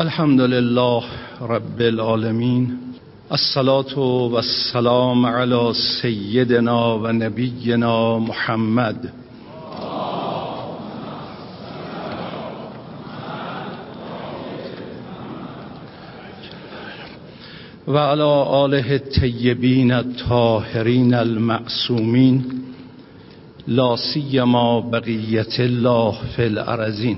الحمد لله رب العالمين الصلاة والسلام على سيدنا و نبینا محمد و على آله الطیبین الطاهرین المعصومین لا سیما بقیت الله فی الارزین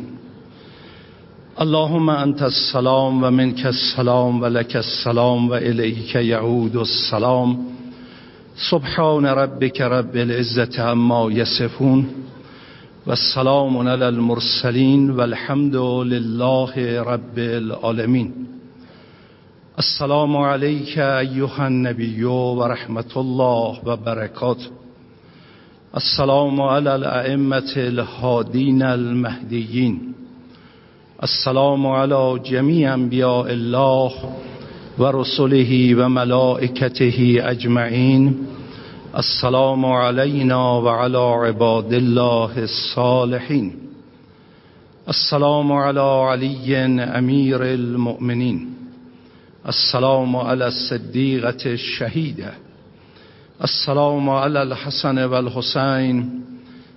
اللهم انت السلام و منك السلام و لك السلام و الیک یعود السلام. سبحان ربك رب العزة عما يصفون والسلام على المرسلين والحمد لله رب العالمين السلام عليك أيها النبي ورحمة الله وبركاته السلام على الأئمة الهادين المهديين السلام على جميع انبیاء الله و رسله و ملائکته اجمعین. السلام علينا و علی عباد الله الصالحین. السلام على علی امیر المؤمنین. السلام على الصدیقة الشهیده السلام على الحسن والحسين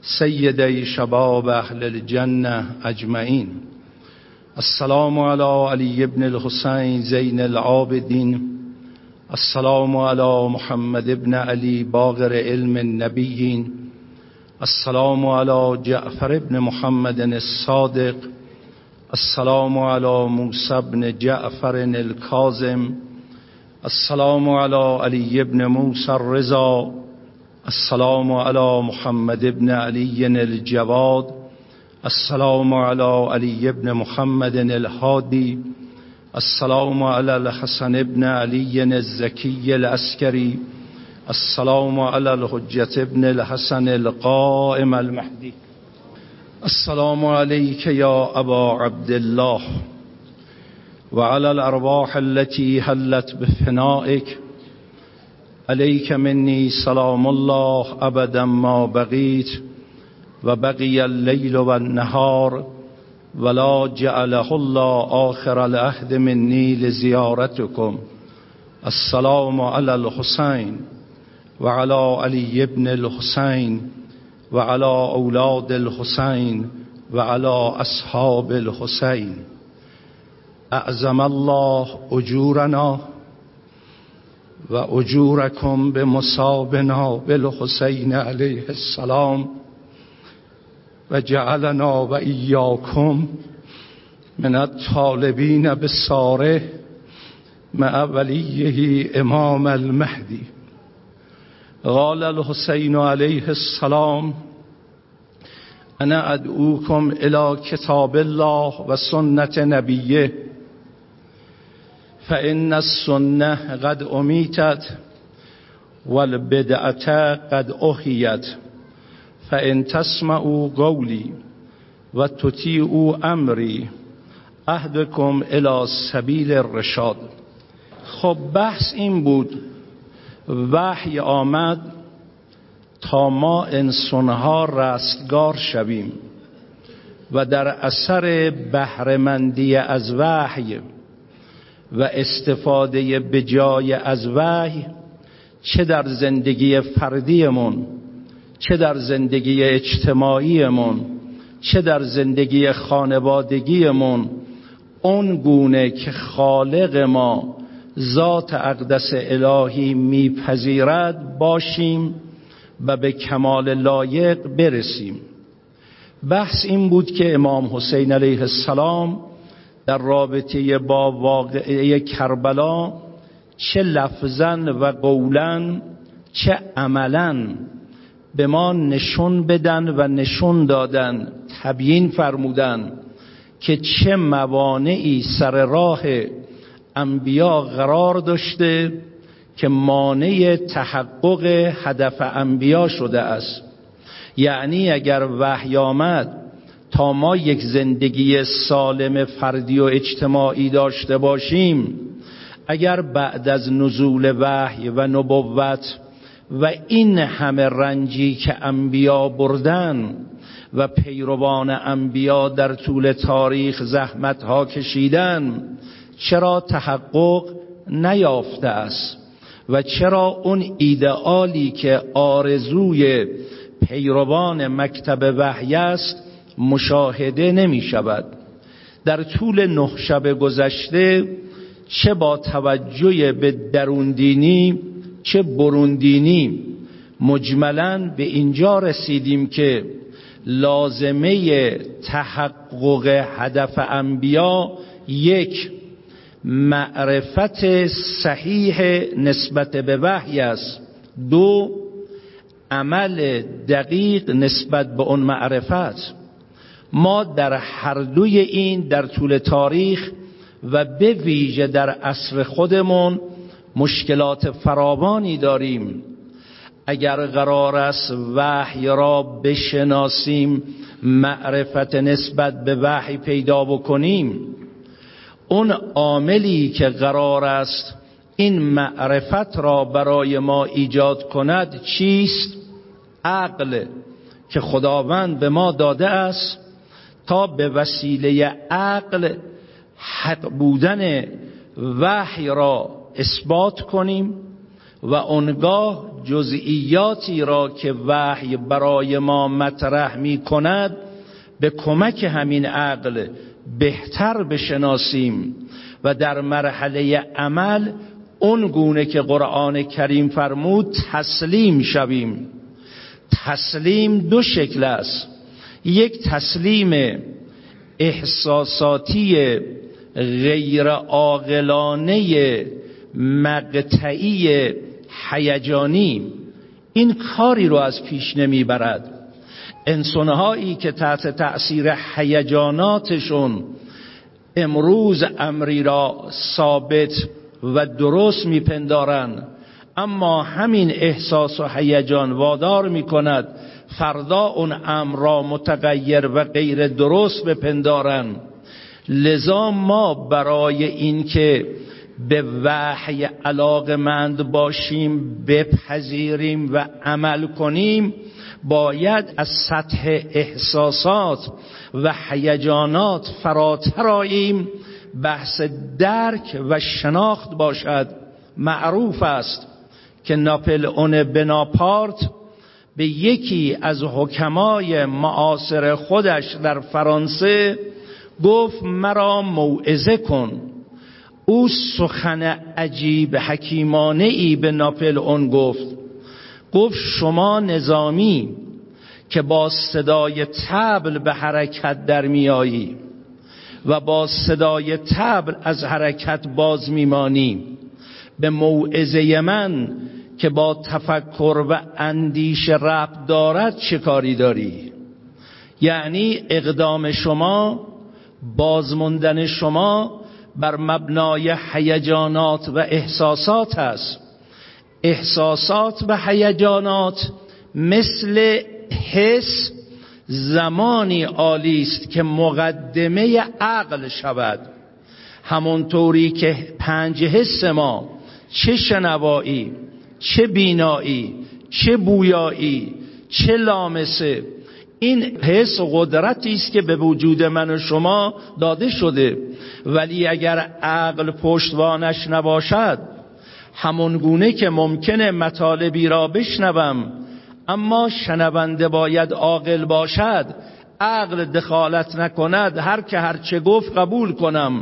سيدي شباب اهل الجنه اجمعین. السلام على علي بن الحسين زين العابدين السلام على محمد بن علي باغر علم النبيين السلام على جعفر بن محمد الصادق. السلام على موسى بن جعفر الكاظم السلام على علي بن موسى الرضا. السلام على محمد بن علي الجواد. السلام على علي بن محمد الهادي. السلام على الحسن بن علي الزكي العسكري. السلام على الحجة بن الحسن القائم المهدي. السلام عليك يا أبا عبد الله. وعلى الأرواح التي هلت بفنائك. عليك مني سلام الله أبدا ما بغيت. و بقی اللیل و النهار ولا جعله الله آخر العهد منی لزیارتكم السلام على الحسين وعلى علي ابن الحسين وعلى اولاد الحسين وعلى اصحاب الحسين اعظم الله اجورنا و اجوركم بمصابنا بالحسين عليه السلام. و جعلنا و ایاکم من الطالبین بساره مع ولیه امام المهدی. قال الحسین علیه السلام انا ادعوكم الى کتاب الله و سنت نبیه فان السنه قد امیتت والبدعه قد احیت. فان تسمعوا قولي و امری اهدکم الى سبیل الرشاد خب بحث این بود. وحی آمد تا ما انسانها رستگار شویم و در اثر بهرهمندی از وحی و استفاده بجای از وحی چه در زندگی فردیمون چه در زندگی اجتماعیمون چه در زندگی خانوادگیمون اون گونه که خالق ما ذات اقدس الهی میپذیرد باشیم و به کمال لایق برسیم. بحث این بود که امام حسین علیه السلام در رابطه با واقعه کربلا چه لفظن و قولن چه عملا به ما نشون بدن و نشون دادن تبیین فرمودن که چه موانعی سر راه انبیا قرار داشته که مانع تحقق هدف انبیا شده است. یعنی اگر وحی آمد تا ما یک زندگی سالم فردی و اجتماعی داشته باشیم اگر بعد از نزول وحی و نبوت و این همه رنجی که انبیا بردن و پیروان انبیا در طول تاریخ زحمت ها کشیدن چرا تحقق نیافته است و چرا اون ایدئالی که آرزوی پیروان مکتب وحی است مشاهده نمی شود؟ در طول نه شب گذشته چه با توجه به دروندینی چه بروندینی مجملا به اینجا رسیدیم که لازمه تحقق هدف انبیا یک معرفت صحیح نسبت به وحی است. دو عمل دقیق نسبت به اون معرفت. ما در هر دوی این در طول تاریخ و به ویژه در عصر خودمون مشکلات فراوانی داریم. اگر قرار است وحی را بشناسیم معرفت نسبت به وحی پیدا بکنیم. اون عاملی که قرار است این معرفت را برای ما ایجاد کند چیست؟ عقل که خداوند به ما داده است تا به وسیله عقل حق بودن وحی را اثبات کنیم و اونگاه جزئیاتی را که وحی برای ما مطرح می کند به کمک همین عقل بهتر بشناسیم و در مرحله عمل اون گونه که قرآن کریم فرمود تسلیم شویم. تسلیم دو شکل است. یک تسلیم احساساتی غیر عاقلانه مقطعی هیجانی این کاری رو از پیش نمی‌برد. انسانهایی که تحت تأثیر هیجاناتشون امروز امری را ثابت و درست میپندارن اما همین احساس و هیجان وادار می‌کند فردا اون امر را متغیر و غیر درست بپندارن لذا ما برای اینکه به وحی علاقمند باشیم بپذیریم و عمل کنیم باید از سطح احساسات و هیجانات فراتر آییم بحث درک و شناخت باشد. معروف است که ناپل اون بناپارت به یکی از حکمای معاصر خودش در فرانسه گفت مرا موعظه کن. او سخن عجیب حکیمانه ای به ناپل اون گفت. گفت شما نظامی که با صدای تبل به حرکت در میایی و با صدای تبل از حرکت باز میمانی. به موعظه من که با تفکر و اندیش رب دارد چه کاری داری؟ یعنی اقدام شما بازموندن شما بر مبنای هیجانات و احساسات است. احساسات و هیجانات مثل حس زمانی عالی است که مقدمه عقل شود. همونطوری که پنج حس ما چه شنوایی چه بینایی چه بویایی چه لامسه این حس قدرتی است که به وجود من و شما داده شده. ولی اگر عقل پشتوانش نباشد همون گونه که ممکنه مطالبی را بشنوم اما شنونده باید عاقل باشد عقل دخالت نکند هر که هر چه گفت قبول کنم.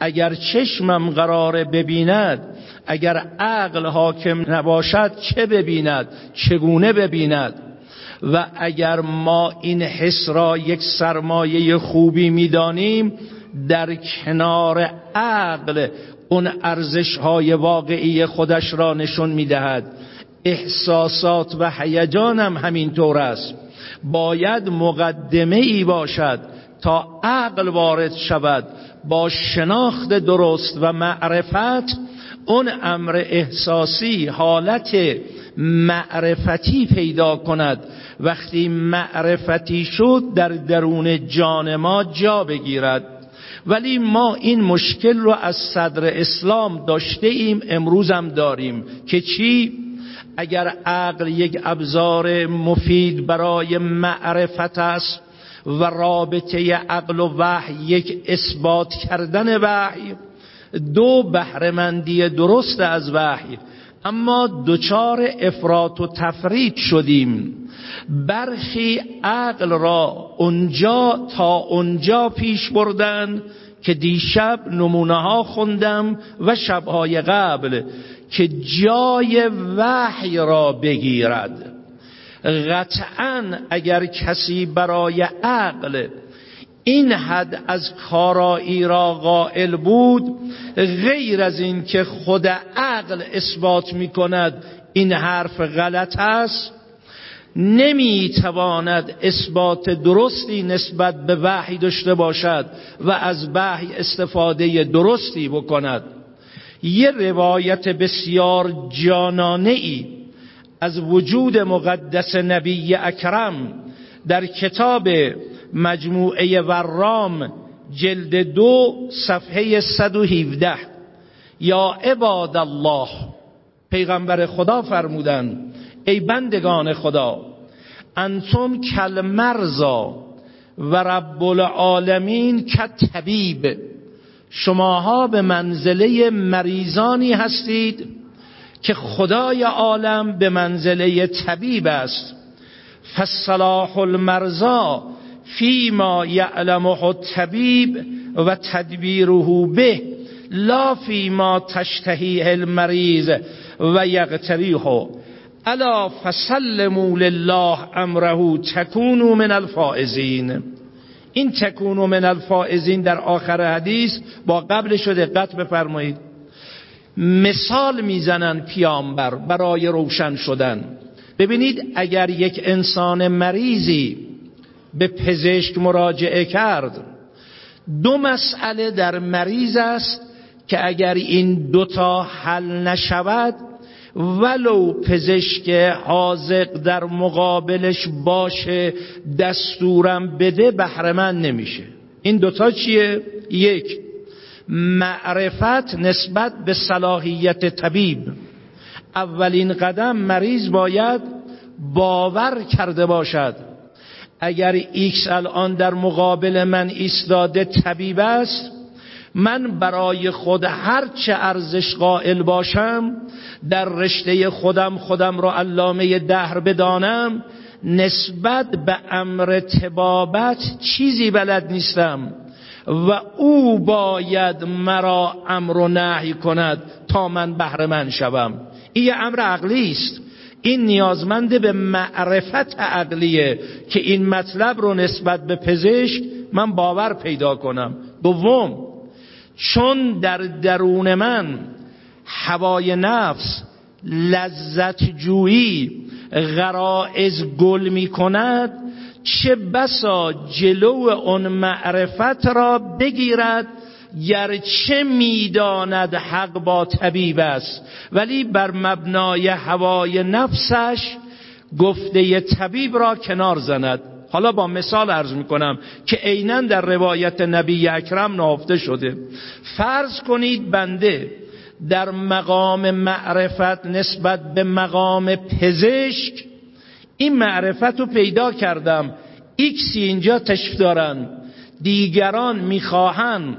اگر چشمم قرار ببیند اگر عقل حاکم نباشد چه ببیند؟ چگونه ببیند؟ و اگر ما این حس را یک سرمایه خوبی می‌دانیم در کنار عقل اون ارزش های واقعی خودش را نشون می‌دهد. احساسات و هیجان هم همینطور است. باید مقدمه ای باشد تا عقل وارد شود. با شناخت درست و معرفت اون امر احساسی حالت معرفتی پیدا کند. وقتی معرفتی شد در درون جان ما جا بگیرد. ولی ما این مشکل رو از صدر اسلام داشته ایم امروزم داریم که چی؟ اگر عقل یک ابزار مفید برای معرفت است و رابطه عقل و وحی یک اثبات کردن وحی دو بهرهمندی درست از وحی اما دچار افراط و تفرید شدیم. برخی عقل را اونجا تا اونجا پیش بردن که دیشب نمونه ها خوندم و شبهای قبل که جای وحی را بگیرد. قطعا اگر کسی برای عقل این حد از کارایی را قائل بود غیر از این که خود عقل اثبات می کند این حرف غلط است نمی تواند اثبات درستی نسبت به وحی داشته باشد و از وحی استفاده درستی بکند. یه روایت بسیار جانانه ای از وجود مقدس نبی اکرم در کتاب مجموعه ورام جلد دو صفحه 117 یا عباد الله پیغمبر خدا فرمودن ای بندگان خدا انتم کل مرزا و رب العالمین طبیب شماها به منزله مریضانی هستید که خدای عالم به منزله طبیب است. فصلاح المرزا فیما یعلمه الطبیب و تدبیره به لا فیما تشتهی المریض و یغتریه. الا فسلموا لله امره تکونوا من الفائزین. این تکونو من الفائزین در آخر حدیث با قبل شده دقت بفرمایید. مثال می‌زنن پیامبر برای روشن شدن. ببینید اگر یک انسان مریضی به پزشک مراجعه کرد. دو مسئله در مریض است که اگر این دوتا حل نشود ولو پزشک حاضق در مقابلش باشه دستورم بده بهرمند نمیشه. این دوتا چیه؟ یک معرفت نسبت به صلاحیت طبیب. اولین قدم مریض باید باور کرده باشد. اگر ایکس الان در مقابل من ایستاده طبیب است من برای خود هرچه ارزش قائل باشم در رشته خودم خودم را علامه دهر بدانم نسبت به امر تبابت چیزی بلد نیستم و او باید مرا امر و نهی کند تا من بهره من شوم. این امر عقلی است. این نیازمند به معرفت عقلیه که این مطلب رو نسبت به پزشک من باور پیدا کنم. دوم چون در درون من هوای نفس لذت جویی غرائز گل می کند چه بسا جلو اون معرفت را بگیرد گرچه می‌داند حق با طبیب است. ولی بر مبنای هوای نفسش گفته طبیب را کنار زند. حالا با مثال عرض می‌کنم که عینا در روایت نبی اکرم نافته شده. فرض کنید بنده در مقام معرفت نسبت به مقام پزشک این معرفت رو پیدا کردم. ایکسی اینجا تشریف دارن. دیگران می‌خواهند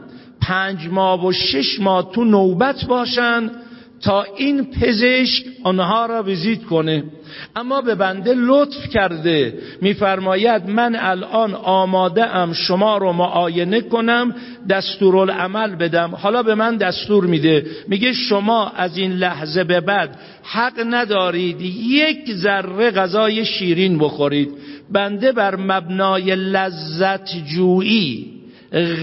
پنج ماه و شش ماه تو نوبت باشن تا این پزشک آنها را ویزیت کنه. اما به بنده لطف کرده. میفرماید من الان آماده ام شما رو معاینه کنم دستورالعمل بدم. حالا به من دستور میده. میگه شما از این لحظه به بعد حق ندارید یک ذره غذای شیرین بخورید. بنده بر مبنای لذت جویی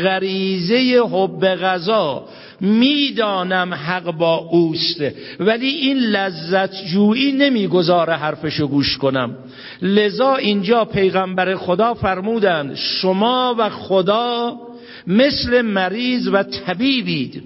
غریزه حب غذا می‌دانم حق با اوست ولی این لذت جویی نمی‌گذاره حرفشو گوش کنم. لذا اینجا پیغمبر خدا فرمودند شما و خدا مثل مریض و طبیبید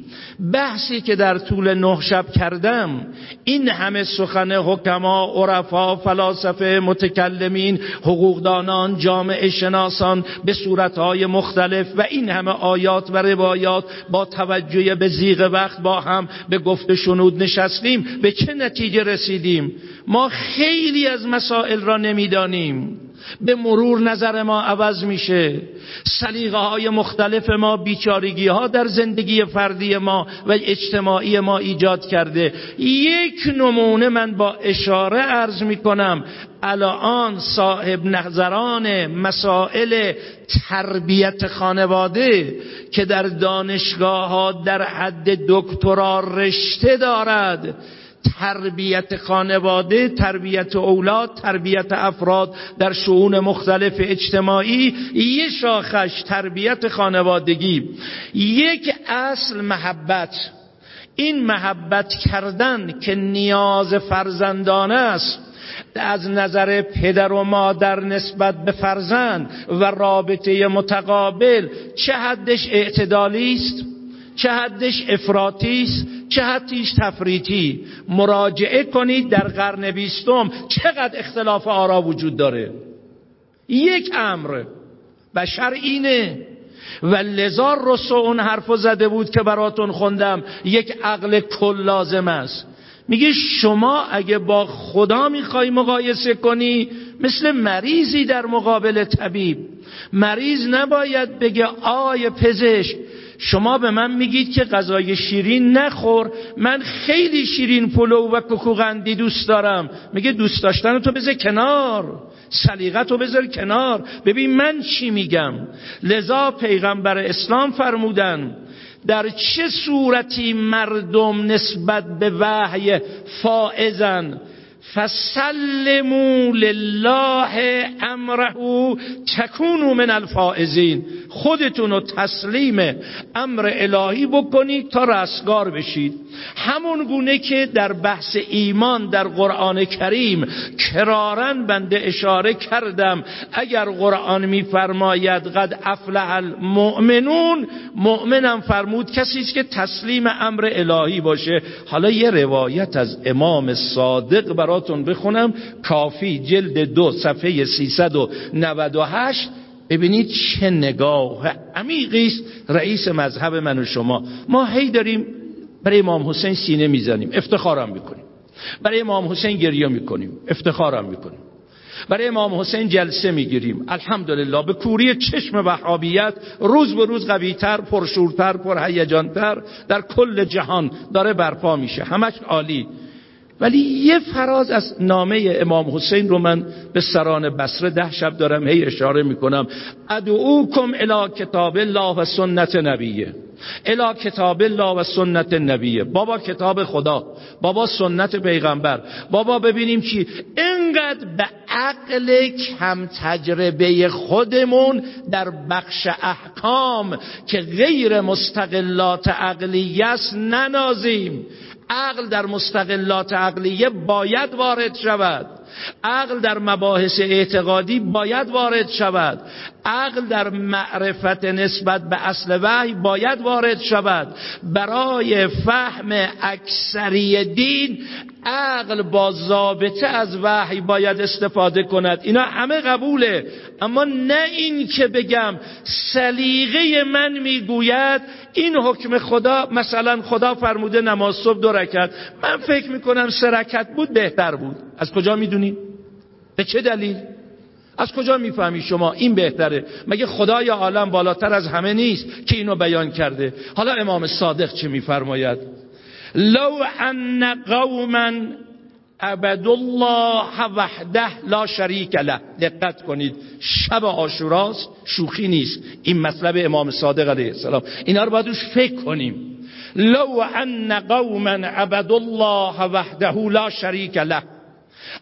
بحثی که در طول نه شب کردم این همه سخن حکما عرفا فلاسفه متکلمین حقوقدانان جامعه شناسان به صورتهای مختلف و این همه آیات و روایات با توجه به زیغ وقت با هم به گفت شنود نشستیم. به چه نتیجه رسیدیم؟ ما خیلی از مسائل را نمی‌دانیم. به مرور نظر ما عوض میشه. سلیقه های مختلف ما بیچارگی ها در زندگی فردی ما و اجتماعی ما ایجاد کرده. یک نمونه من با اشاره عرض می‌کنم. الان صاحب نظران مسائل تربیت خانواده که در دانشگاه ها در حد دکترا رشته دارد. تربیت خانواده تربیت اولاد تربیت افراد در شعون مختلف اجتماعی یه شاخش تربیت خانوادگی. یک اصل محبت. این محبت کردن که نیاز فرزندانه است از نظر پدر و مادر نسبت به فرزند و رابطه متقابل چه حدش اعتدالی است؟ چه حدش افراطی است؟ چه حدش تفریطی. مراجعه کنید در قرن بیستم چقدر اختلاف آرا وجود داره؟ یک امر بشر اینه. و لذا رسو اون حرف زده بود که براتون خوندم یک عقل کل لازم است. میگه شما اگه با خدا می‌خوای مقایسه کنی مثل مریضی در مقابل طبیب. مریض نباید بگه آی پزشک شما به من میگید که غذای شیرین نخور. من خیلی شیرین پلو و کوکوغندی دوست دارم. میگه دوست داشتن تو بذار کنار. سلیقت تو بذار کنار. ببین من چی میگم. لذا پیغمبر اسلام فرمودن در چه صورتی مردم نسبت به وحی فائزن؟ فسلموا لله امره تکونوا من الفائزین. خودتون رو تسلیم امر الهی بکنید تا رستگار بشید. همون گونه که در بحث ایمان در قرآن کریم کرارن بنده اشاره کردم. اگر قرآن میفرماید قد افلح المؤمنون مؤمنم فرمود کسی است که تسلیم امر الهی باشه. حالا یه روایت از امام صادق براتون بخونم. کافی جلد دو صفحه 398 ببینید چه نگاه عمیقی است رئیس مذهب من و شما. ما هی داریم برای امام حسین سینه می‌زنیم افتخارم می‌کنیم. برای امام حسین گریه می‌کنیم افتخارم می‌کنیم. برای امام حسین جلسه می‌گیریم. الحمدلله به کوری چشم وحابیت روز به روز قویتر پرشورتر پرهیجانتر در کل جهان داره برپا میشه. همش عالی. ولی یه فراز از نامه امام حسین رو من به سران بسره ده شب دارم هی اشاره می‌کنم. ادعوکم الی کتاب الله و سنت نبیه. الی کتاب الله و سنت نبیه. بابا کتاب خدا. بابا سنت پیغمبر. بابا ببینیم چی؟ انقدر به عقل کم تجربه خودمون در بخش احکام که غیر مستقلات عقلیه است ننازیم. عقل در مستقلات عقلیه باید وارد شود. عقل در مباحث اعتقادی باید وارد شود. عقل در معرفت نسبت به اصل وحی باید وارد شود. برای فهم اکثری دین عقل با ضابطه از وحی باید استفاده کند. اینا همه قبوله. اما نه این که بگم سلیقه من می‌گوید این حکم خدا مثلا خدا فرموده نماز صبح دو رکت من فکر می‌کنم سه رکت بود بهتر بود. از کجا می‌دونی؟ به چه دلیل؟ از کجا می‌فهمی شما این بهتره؟ مگه خدای عالم بالاتر از همه نیست که اینو بیان کرده؟ حالا امام صادق چه میفرماید؟ لو ان قوما عبد الله وحده لا شریک له. دقت کنید شب آشوراست شوخی نیست. این مطلب امام صادق علیه السلام. اینا رو باید فکر کنیم. لو ان قوما عبد الله وحده لا شریک له.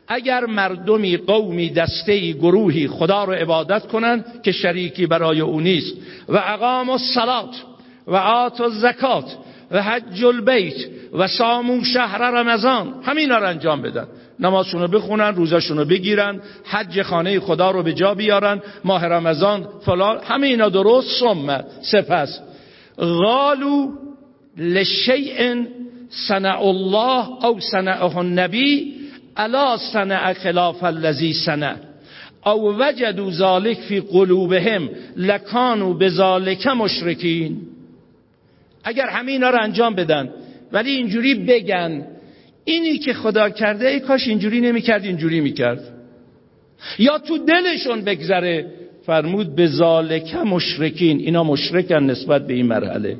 اگر مردمی قومی دسته گروهی خدا رو عبادت کنند که شریکی برای او نیست و اقام الصلات و آت الزکات و حج البیت و سامو شهر رمضان همینا رو انجام بدن. نمازشون رو بخونن روزاشون رو بگیرن حج خانه خدا رو به جا بیارن ماه رمضان فلان همه اینا درست ثم سپس. غالو لشیء صنع الله او صنعه النبی الا صنع خلاف الذی صنع. او وجدوا ذلك فی قلوبهم لکانوا بذلک مشرکین. اگر همه اینا رو انجام بدن ولی اینجوری بگن اینی که خدا کرده ای کاش اینجوری نمی‌کرد اینجوری می‌کرد. یا تو دلشون بگذره فرمود به ذالک مشرکین. اینا مشرکن نسبت به این مرحله.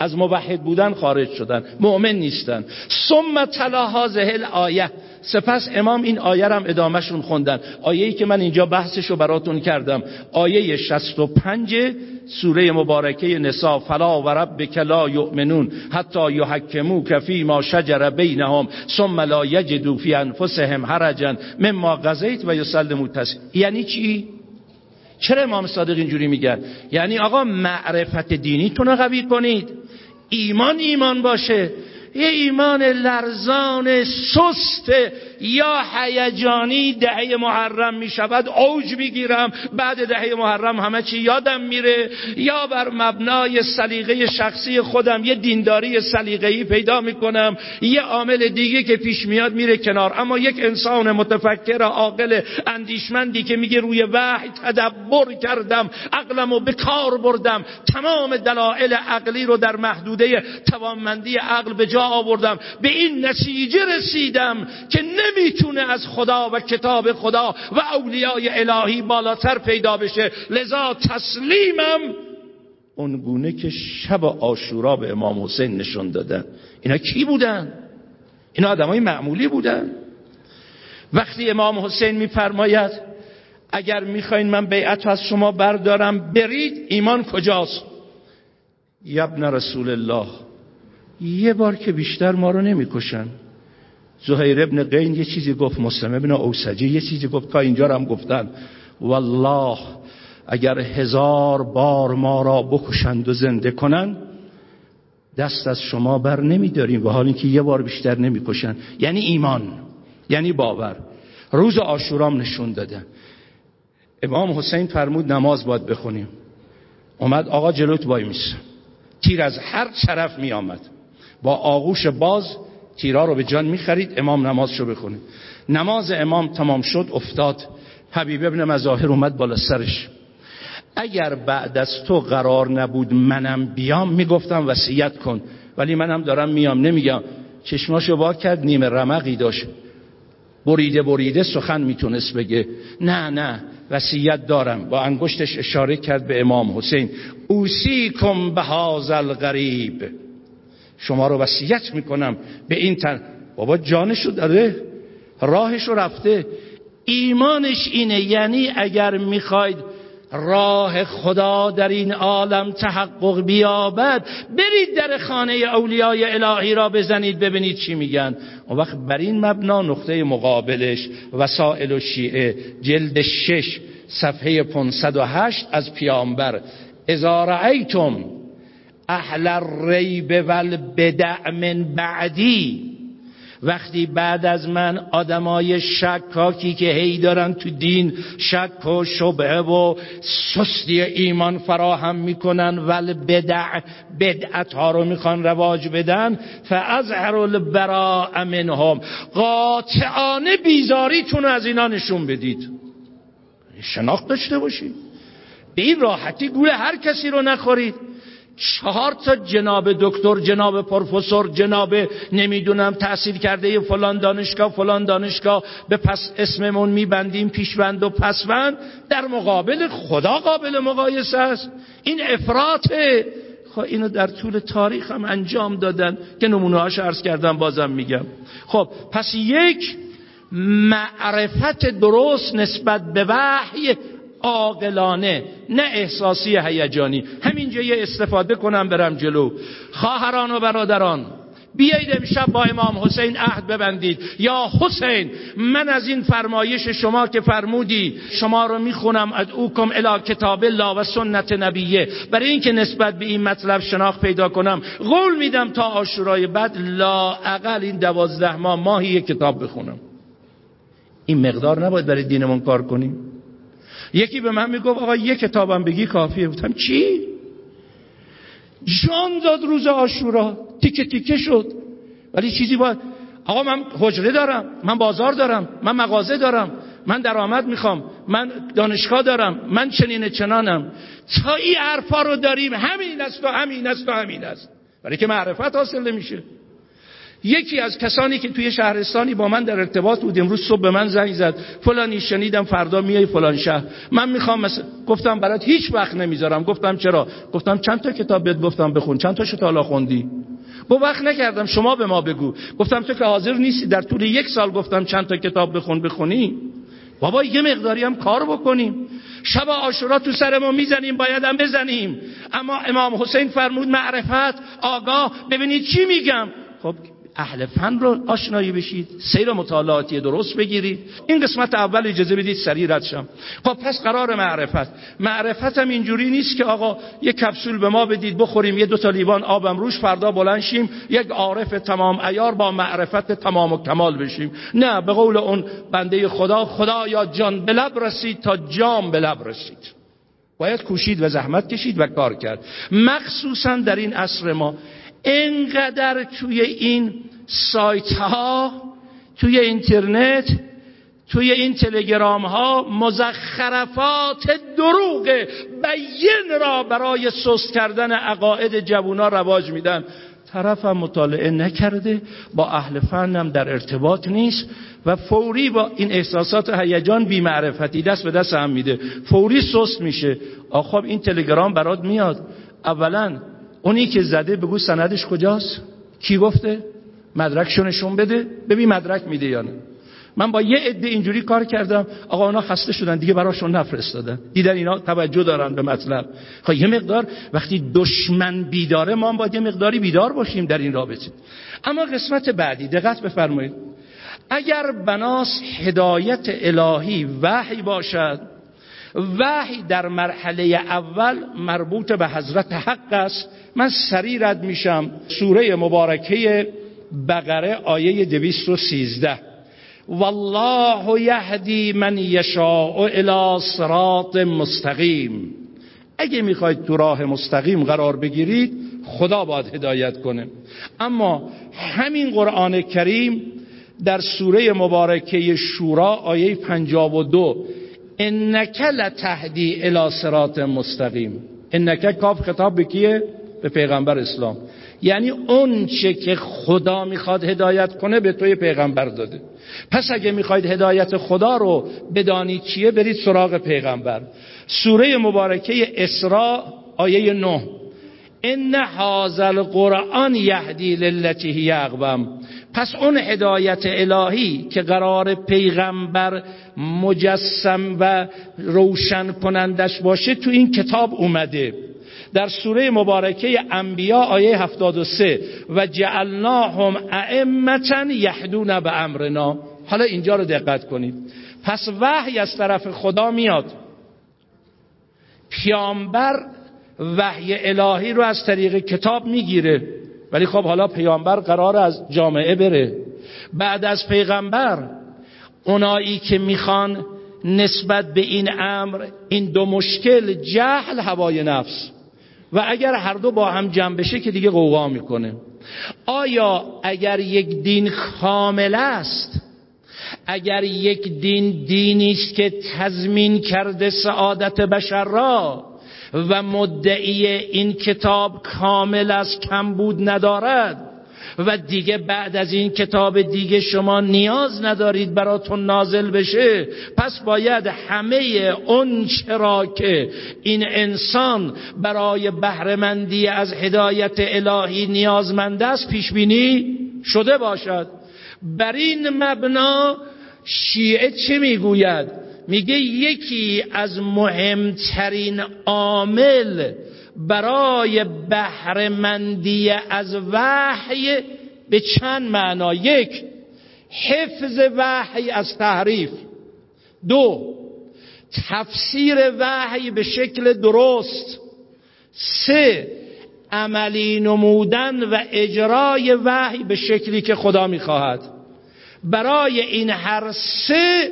از موحد بودن خارج شدن. مؤمن نیستن. ثم تلا هذه آیه سپس امام این آیه هم ادامهشون خوندن. آیه‌ای که من اینجا بحثشو براتون کردم. آیه 65 سوره مبارکه نسا. فلا و ربک لا یؤمنون حتی یحکمو کفی ما شجر بینهم ثم لا یجدوا فی انفسهم حرجا مما قضیت و یسلموا تسلیما یعنی چی؟ چرا امام صادق اینجوری میگن یعنی آقا معرفت دینیتون رو قوی کنید. ایمان ایمان باشه. یه ایمان لرزان سست یا هیجانی دهه محرم می شود اوج می‌گیرم بعد دهه محرم همه چی یادم میره. یا بر مبنای سلیقه شخصی خودم یه دینداری سلیقه‌ای پیدا می‌کنم یه عامل دیگه که پیش میاد میره کنار. اما یک انسان متفکر عاقل اندیشمندی که میگه روی وحی تدبر کردم عقلمو به کار بردم. تمام دلایل عقلی رو در محدوده توانمندی عقل به جا آوردم. به این نتیجه رسیدم که نمی‌تونه از خدا و کتاب خدا و اولیای الهی بالاتر پیدا بشه. لذا تسلیمم. اونگونه که شب آشورا به امام حسین نشون دادن. اینا کی بودن؟ اینا آدمای معمولی بودن. وقتی امام حسین میفرماید اگر می‌خواین من بیعت از شما بردارم برید ایمان کجاست؟ یبن رسول الله یه بار که بیشتر ما رو نمی‌کشن. زهیر ابن قین یه چیزی گفت مسلم ابن اوسجی یه چیزی گفت تا اینجا هم گفتن. والله اگر هزار بار ما را بکشند و زنده کنند دست از شما بر نمیداریم و حال اینکه یه بار بیشتر نمی‌کشن یعنی ایمان یعنی باور. روز آشورام نشون داده. امام حسین فرمود نماز باید بخونیم. اومد آقا جلوت وای میسه تیر از هر طرف می آمد با آغوش باز تیرا رو به جان می‌خرید امام نمازشو بخونه. نماز امام تمام شد افتاد. حبیب ابن مظاهر اومد بالا سرش. اگر بعد از تو قرار نبود منم بیام می‌گفتم وصیت کن. ولی منم دارم میام نمیگم. چشماشو وا کرد نیمه رمقی داشت. بریده بریده سخن می‌تونست بگه. نه نه وصیت دارم. با انگشتش اشاره کرد به امام حسین. اوسیکم به هازل غریب شما رو وصیت می‌کنم. به این تن بابا جانشو داره راهشو رفته. ایمانش اینه. یعنی اگر می‌خواید راه خدا در این عالم تحقق بیابد برید در خانه اولیای الهی را بزنید ببینید چی میگن. اون وقت بر این مبنا نقطه مقابلش وسائل و شیعه جلد شش صفحه 508 از پیامبر. اذا رأیتم اهل الریب والبدع من بعدی. وقتی بعد از من آدمای شکاکی که هی دارن تو دین شک و شبه و سستی ایمان فراهم می‌کنن ول بدع بدعت ها رو می‌خوان رواج بدن فازهر البراء منهم. قاطعانه بیزاریتون از اینا نشون بدید. شناخت داشته باشید. به این راحتی گول هر کسی رو نخورید. چهار تا جناب دکتر جناب پروفسور جناب نمی‌دونم تحصیل کرده فلان دانشگاه فلان دانشگاه. به پس اسممون میبندیم پیشوند و پسوند. در مقابل خدا قابل مقایسه است. این افراطه خب اینو در طول تاریخ هم انجام دادن که نمونه هاش عرض کردم بازم میگم. خب پس یک معرفت درست نسبت به وحی عاقلانه نه احساسی هیجانی. همینجا یه استفاده کنم برم جلو. خواهران و برادران بیایید امشب با امام حسین عهد ببندید. یا حسین من از این فرمایش شما که فرمودی شما رو می‌خونم از اوکم الی کتاب الله و سنت نبیه. برای اینکه نسبت به این مطلب شناخت پیدا کنم قول میدم تا آشورای بعد لا اقل این دوازده ماه ماهی کتاب بخونم. این مقدار نباید برای دینمون کار کنیم. یکی به من می‌گفت آقا یک کتابم بگی کافیه. بودم چی؟ جان داد روز آشورا تیکه تیکه شد. ولی چیزی باید آقا من حجره دارم. من بازار دارم. من مغازه دارم. من درآمد می‌خوام. من دانشگاه دارم. من چنین چنانم. تا این حرفا رو داریم. همین است و همین است و همین است. برای که معرفت حاصل نمیشه. یکی از کسانی که توی شهرستانی با من در ارتباط بود امروز صبح به من زنگ زد. فلانی شنیدم فردا میای فلان شهر. من می‌خوام مثل... گفتم برات هیچ وقت نمی‌ذارم. گفتم چرا؟ گفتم چند تا کتاب بهت گفتم بخون چند تا تا خوندی؟ با وقت نکردم شما به ما بگو. گفتم تو که حاضر نیستی در طول یک سال گفتم چند تا کتاب بخون بخونی؟ بابا یه مقداری هم کار بکنیم. شب آشورا تو سر ما می‌زنیم باید هم بزنیم. اما امام حسین فرمود معرفت آگاه. ببینید چی میگم. خب اهل فن رو آشنایی بشید سیر مطالعاتی درست بگیرید. این قسمت اول اجازه بدید سریع رد شم. خب پس قرار معرفت. معرفت هم اینجوری نیست که آقا یک کپسول به ما بدید بخوریم یه دو تا لیوان آبم روش فردا بلند شیم یک عارف تمام ایار با معرفت تمام و کمال بشیم. نه به قول اون بنده خدا خدا یا جان به لب رسید تا جام به لب رسید. باید کوشید و زحمت کشید و کار کرد. مخصوصا در این عصر ما انقدر توی این سایت ها توی اینترنت توی این تلگرام ها مزخرفات دروغ بین را برای سست کردن عقاید جوونا رواج میدن. طرف هم مطالعه نکرده با اهل فنم در ارتباط نیست و فوری با این احساسات هیجان بی معرفتی دست به دست هم میده. فوری سست میشه. آخواب این تلگرام برات میاد. اولا اونی که زده بگو سندش کجاست؟ کی گفته؟ مدرکشو نشون بده. ببین مدرک میده یا نه. من با یه عده اینجوری کار کردم آقا اونا خسته شدن دیگه براشون نفرستادن. دیدن اینا توجه دارن به مطلب. خب یه مقدار وقتی دشمن بیداره ما هم باید یه مقداری بیدار باشیم در این رابطه. اما قسمت بعدی دقت بفرمایید. اگر بناس هدایت الهی وحی باشد وحی در مرحله اول مربوط به حضرت حق است. من سریع رد میشم. سوره مبارکه بقره آیه دویست و سیزده. والله یهدی من یشاء الى صراط مستقیم. اگه می‌خواید تو راه مستقیم قرار بگیرید خدا باید هدایت کنه. اما همین قرآن کریم در سوره مبارکه شورا آیه 52 انک لتهدی الى صراط مستقیم. انک کاف خطاب به کیه؟ به پیغمبر اسلام. یعنی اون چه که خدا می‌خواد هدایت کنه به توی پیغمبر داده. پس اگه می‌خواید هدایت خدا رو بدانید چیه برید سراغ پیغمبر. سوره مبارکه اسراء آیه 9 ان هذا القرآن یهدی للتی هی اقوم پس اون هدایت الهی که قرار پیغمبر مجسم و روشن کنندش باشه تو این کتاب اومده. در سوره مبارکه انبیا آیه 73 و جعلناهم ائمتا یهدون به امرنا. حالا اینجا رو دقت کنید. پس وحی از طرف خدا میاد. پیامبر وحی الهی رو از طریق کتاب می‌گیره. ولی خب حالا پیامبر قرار از جامعه بره. بعد از پیغمبر اونایی که می‌خوان نسبت به این امر این دو مشکل جهل هوای نفس. و اگر هر دو با هم جمع بشه که دیگه قوقا می‌کنه. آیا اگر یک دین کامل است اگر یک دین دینی است که تضمین کرده سعادت بشر را و مدعی این کتاب کامل از کمبود ندارد. و دیگه بعد از این کتاب دیگه شما نیاز ندارید براتون نازل بشه. پس باید همه اون چرا که این انسان برای بهرهمندی از هدایت الهی نیازمند است پیش بینی شده باشد. بر این مبنا شیعه چه می‌گوید؟ میگه یکی از مهمترین عامل برای بهرهمندی از وحی به چند معنا؟ یک حفظ وحی از تحریف. دو تفسیر وحی به شکل درست. سه عملی نمودن و اجرای وحی به شکلی که خدا می‌خواهد. برای این هر سه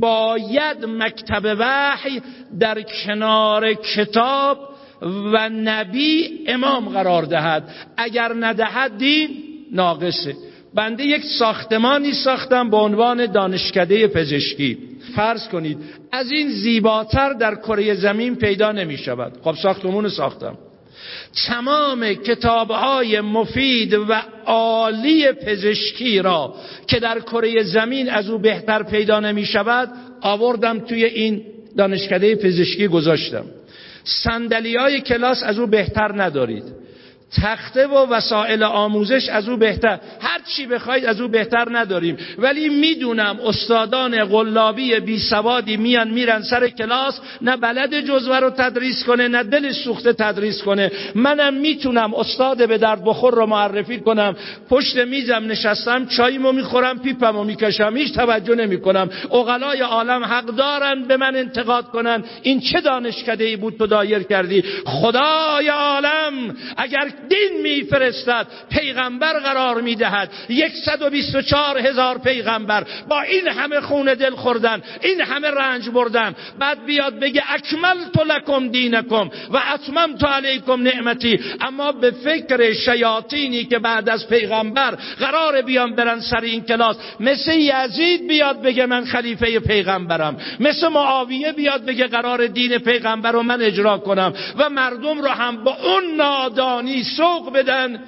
باید مکتب وحی در کنار کتاب و نبی امام قرار دهد. اگر ندهد دین ناقصه. بنده یک ساختمانی ساختم به عنوان دانشکده پزشکی. فرض کنید از این زیباتر در کره زمین پیدا نمی شود خب ساختمون ساختم. تمام کتابهای مفید و عالی پزشکی را که در کره زمین از او بهتر پیدا نمی شود آوردم توی این دانشکده پزشکی گذاشتم. سندلی های کلاس از او بهتر ندارید. تخته و وسایل آموزش از او بهتر. هر چی بخواید از او بهتر نداریم. ولی می‌دونم استادان غلابی بی سوادی میان میرن سر کلاس نه بلد جزوه رو تدریس کنه نه دل سوخته تدریس کنه. منم می‌تونم استاد به درد بخور رو معرفی کنم. پشت میزم نشستم چاییمو می‌خورم پیپمو می‌کشم هیچ توجه نمی‌کنم. اغلای عالم حق دارن به من انتقاد کنن. این چه دانشکده ای بود تو دایر کردی؟ خدای عالم اگر دین میفرستد پیغمبر قرار می‌دهد. 124 هزار پیغمبر با این همه خون دل خوردن این همه رنج بردن. بعد بیاد بگه اکمل تو لکم دینکم و اتمم تو علیکم نعمتی. اما به فکر شیاطینی که بعد از پیغمبر قرار بیان برن سر این کلاس مثل یزید بیاد بگه من خلیفه پیغمبرم. مثل معاویه بیاد بگه قرار دین پیغمبر رو من اجرا کنم. و مردم رو هم با اون نادانی سوق بدن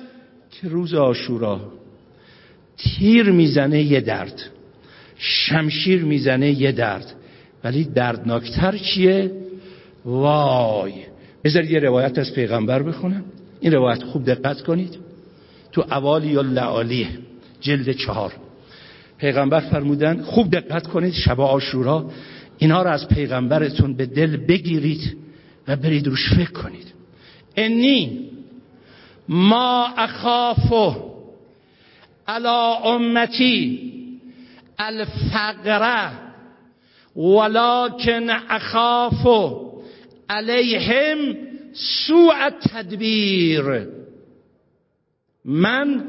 که روز آشورا تیر می‌زنه یه درد شمشیر می‌زنه یه درد ولی دردناکتر چیه؟ وای! بذارید یه روایت از پیغمبر بخونم. این روایت خوب دقت کنید. تو اوالی و لعالیه جلد چهار. پیغمبر فرمودن خوب دقت کنید شب آشورا اینا رو از پیغمبرتون به دل بگیرید و برید روش فکر کنید. انی ما اخافو علا امتی الفقره ولكن اخافو علیهم سوء تدبیر. من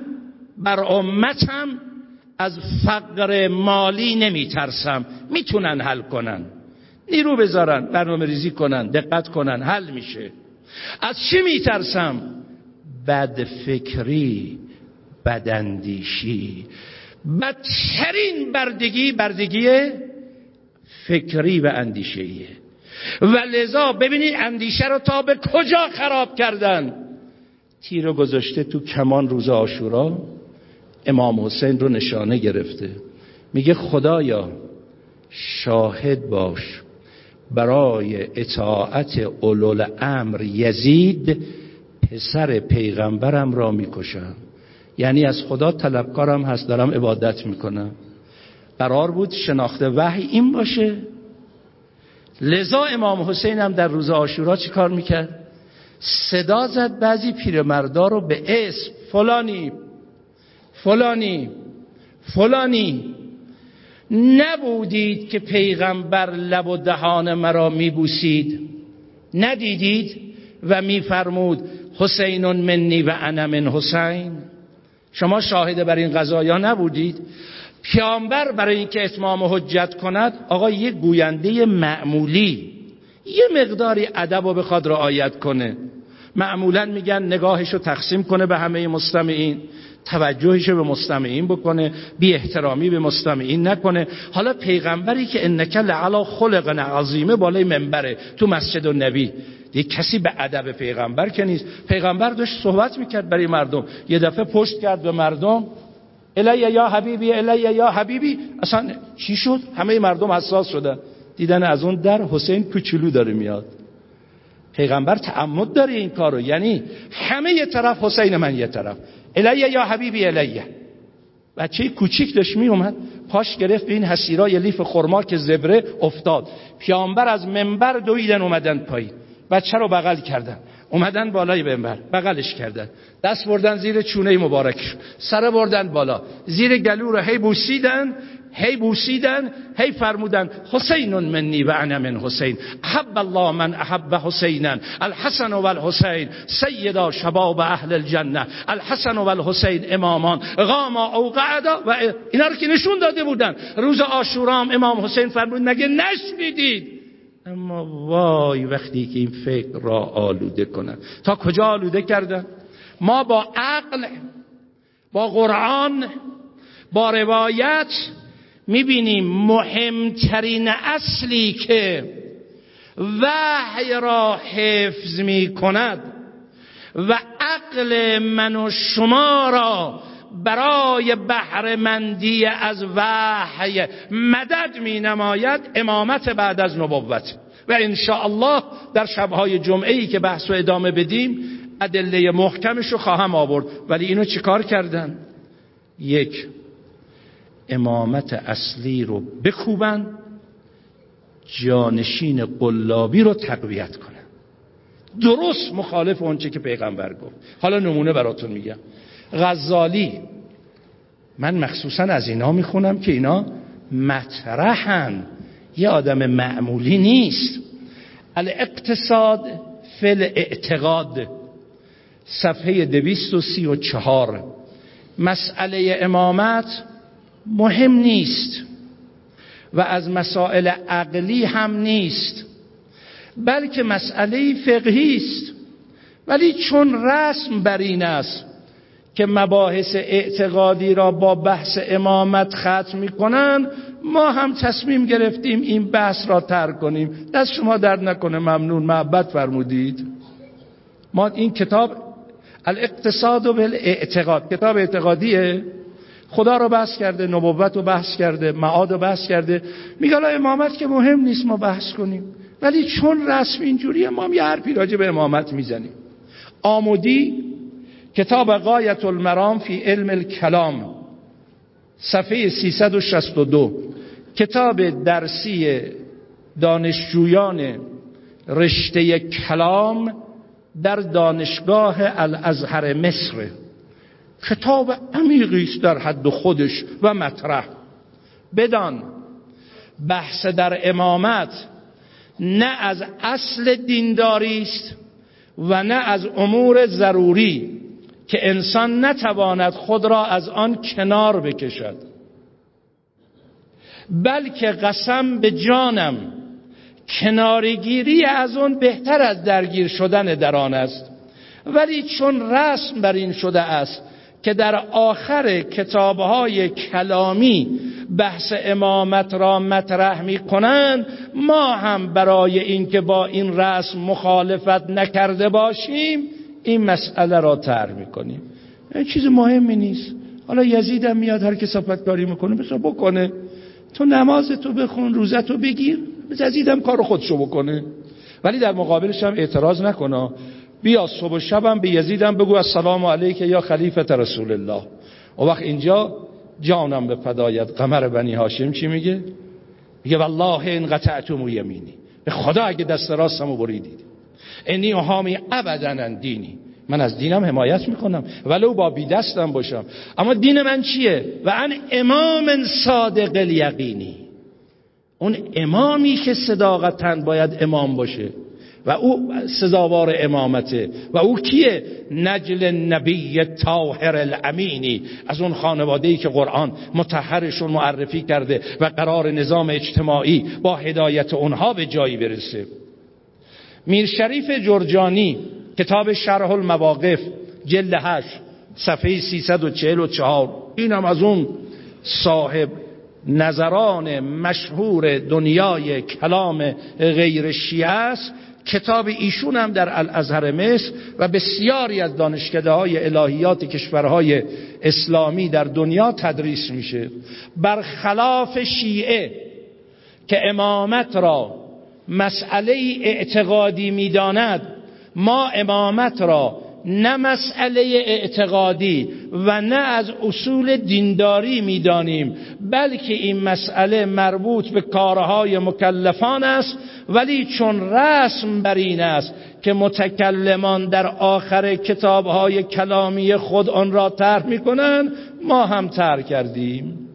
بر امتم از فقر مالی نمی ترسم می‌تونن حل کنن. نیرو بذارن برنامه ریزی کنن دقت کنن حل میشه. از چی میترسم؟ بد فکری بداندیشی بدترین بردگی بردگی فکری و اندیشهیه و لذا ببینید اندیشه رو تا به کجا خراب کردن؟ تیر رو گذاشته تو کمان روز آشورا امام حسین رو نشانه گرفته. میگه خدایا شاهد باش. برای اطاعت اولول امر یزید پسر پیغمبرم را می‌کشم. یعنی از خدا طلبکارم هست دارم عبادت می‌کنم. قرار بود شناخته وحی این باشه. لذا امام حسین هم در روز آشورا چی کار می‌کرد؟ صدا زد بعضی پیرمردا رو به اسم فلانی فلانی فلانی. نبودید که پیغمبر لب و دهان مرا میبوسید. ندیدید؟ و میفرمود حسین منی و انا من حسین. شما شاهد بر این قضایا نبودید؟ پیامبر برای اینکه اتمام حجت کند آقا یه گوینده معمولی یه مقداری ادب و بخواد رعایت کنه. معمولا میگن نگاهشو تقسیم کنه به همه مستمعین. توجهش به مستمعین بکنه بی احترامی به مستمعین نکنه. حالا پیغمبری که انک لعلا خلق عظیمه بالای منبره تو مسجد و نبی یک کسی به ادب پیغمبر که نیست. پیغمبر داشت صحبت می‌کرد برای مردم. یه دفعه پشت کرد به مردم الیه یا حبیبی الیه یا حبیبی؟ اصلا چی شد؟ همه مردم حساس شدن. دیدن از اون در حسین کوچولو داره میاد. پیغمبر تعمد داره این کارو. یعنی همه یه طرف حسین من یه طرف. الیه یا حبیبی الیه. بچه کوچیک داشت می اومد پاش گرفت به این حسیرای لیف خرما که زبره افتاد. پیامبر از منبر دویدن اومدن پایین. بچه رو بغل کردن. اومدن بالای منبر بغلش کردن. دست بردن زیر چونه مبارک. سر بردن بالا. زیر گلو رو هی بوسیدن. هی بوسیدن هی فرمودن حسین منی و انا من حسین. احب الله من احب حسینا. الحسن و الحسین سیدا شباب اهل الجنه الحسن و الحسین امامان. غاما او قعدا و اینا رو که نشون داده بودن. روز آشورام امام حسین فرمود مگه نشنیدید؟ اما وای وقتی که این فکر را آلوده کنن. تا کجا آلوده کردن؟ ما با عقل با قرآن با روایت می‌بینیم مهمترین اصلی که وحی را حفظ می کند و عقل من و شما را برای بهرهمندی از وحی مدد می نماید امامت بعد از نبوت. و ان الله در شبهای جمعه ای که بحث و ادامه بدیم ادله محکمش رو خواهم آورد. ولی اینو چیکار کردن؟ یک امامت اصلی رو بکوبن جانشین قلابی رو تقویت کنن. درست مخالف اونچه که پیغمبر گفت. حالا نمونه براتون میگم. غزالی من مخصوصا از اینا می‌خونم که اینا مطرحن یه آدم معمولی نیست. الاقتصاد فل اعتقاد صفحه دویست و سی و چهار. مسئله امامت مهم نیست. و از مسائل عقلی هم نیست. بلکه مسئله فقهی است. ولی چون رسم بر این است که مباحث اعتقادی را با بحث امامت ختم می‌کنن ما هم تصمیم گرفتیم این بحث را ترک کنیم. دست شما درد نکنه ممنون. محبت فرمودید. ما این کتاب الاقتصاد و اعتقاد کتاب اعتقادیه؟ خدا رو بحث کرده نبوت رو بحث کرده معاد رو بحث کرده. میگه امامت که مهم نیست ما بحث کنیم. ولی چون رسم اینجوریه ما یه حرفی راجع به امامت می‌زنیم. آمودی کتاب قایت المرام فی علم الکلام صفحه 362 کتاب درسی دانشجویان رشته کلام در دانشگاه الازهر مصر. کتاب عمیقی است در حد خودش و مطرح. بدان بحث در امامت نه از اصل دینداری است و نه از امور ضروری که انسان نتواند خود را از آن کنار بکشد. بلکه قسم به جانم کنارگیری از اون بهتر از درگیر شدن در آن است. ولی چون رسم بر این شده است که در آخر کتابهای کلامی بحث امامت را مطرح می کنند ما هم برای اینکه با این رسم مخالفت نکرده باشیم این مسئله را تر می‌کنیم. این چیز مهمی نیست. حالا یزیدم میاد هر کسافت کاری می‌کنه بسا بکنه. تو نماز تو بخون روزت تو بگیر یزیدم کار خودشو بکنه. ولی در مقابلش هم اعتراض نکنه بیا صبح و شبم به یزیدم بگو السلام علیک یا خلیفت رسول الله و وقت اینجا جانم به فدایت قمر بنی هاشم چی میگه؟ میگه والله این قطعتم و یمینی. به خدا اگه دست راستمو بریدید. انی هامی ابدا دینی. من از دینم حمایت می‌کنم. ولو با بی دستم باشم. اما دین من چیه؟ و ان امام صادق الیقینی. اون امامی که صداقتا باید امام باشه. و او سزاوار امامته و او کیه؟ نجل نبی طاهر الامینی از اون خانواده ای که قرآن متحرشون معرفی کرده و قرار نظام اجتماعی با هدایت اونها به جایی برسه. میر شریف جرجانی کتاب شرح المواقف جلد هشت صفحه 344 اینم از اون صاحب نظران مشهور دنیای کلام غیر شیعه است. کتاب ایشون هم در الازهر مصر و بسیاری از دانشکده های الهیات کشورهای اسلامی در دنیا تدریس میشه. برخلاف شیعه که امامت را مسئله اعتقادی می‌داند ما امامت را نه مسئله اعتقادی و نه از اصول دینداری می‌دانیم بلکه این مسئله مربوط به کارهای مکلفان است ولی چون رسم بر این است که متکلمان در آخر کتابهای کلامی خود آن را طرح می‌کنند ما هم طرح کردیم.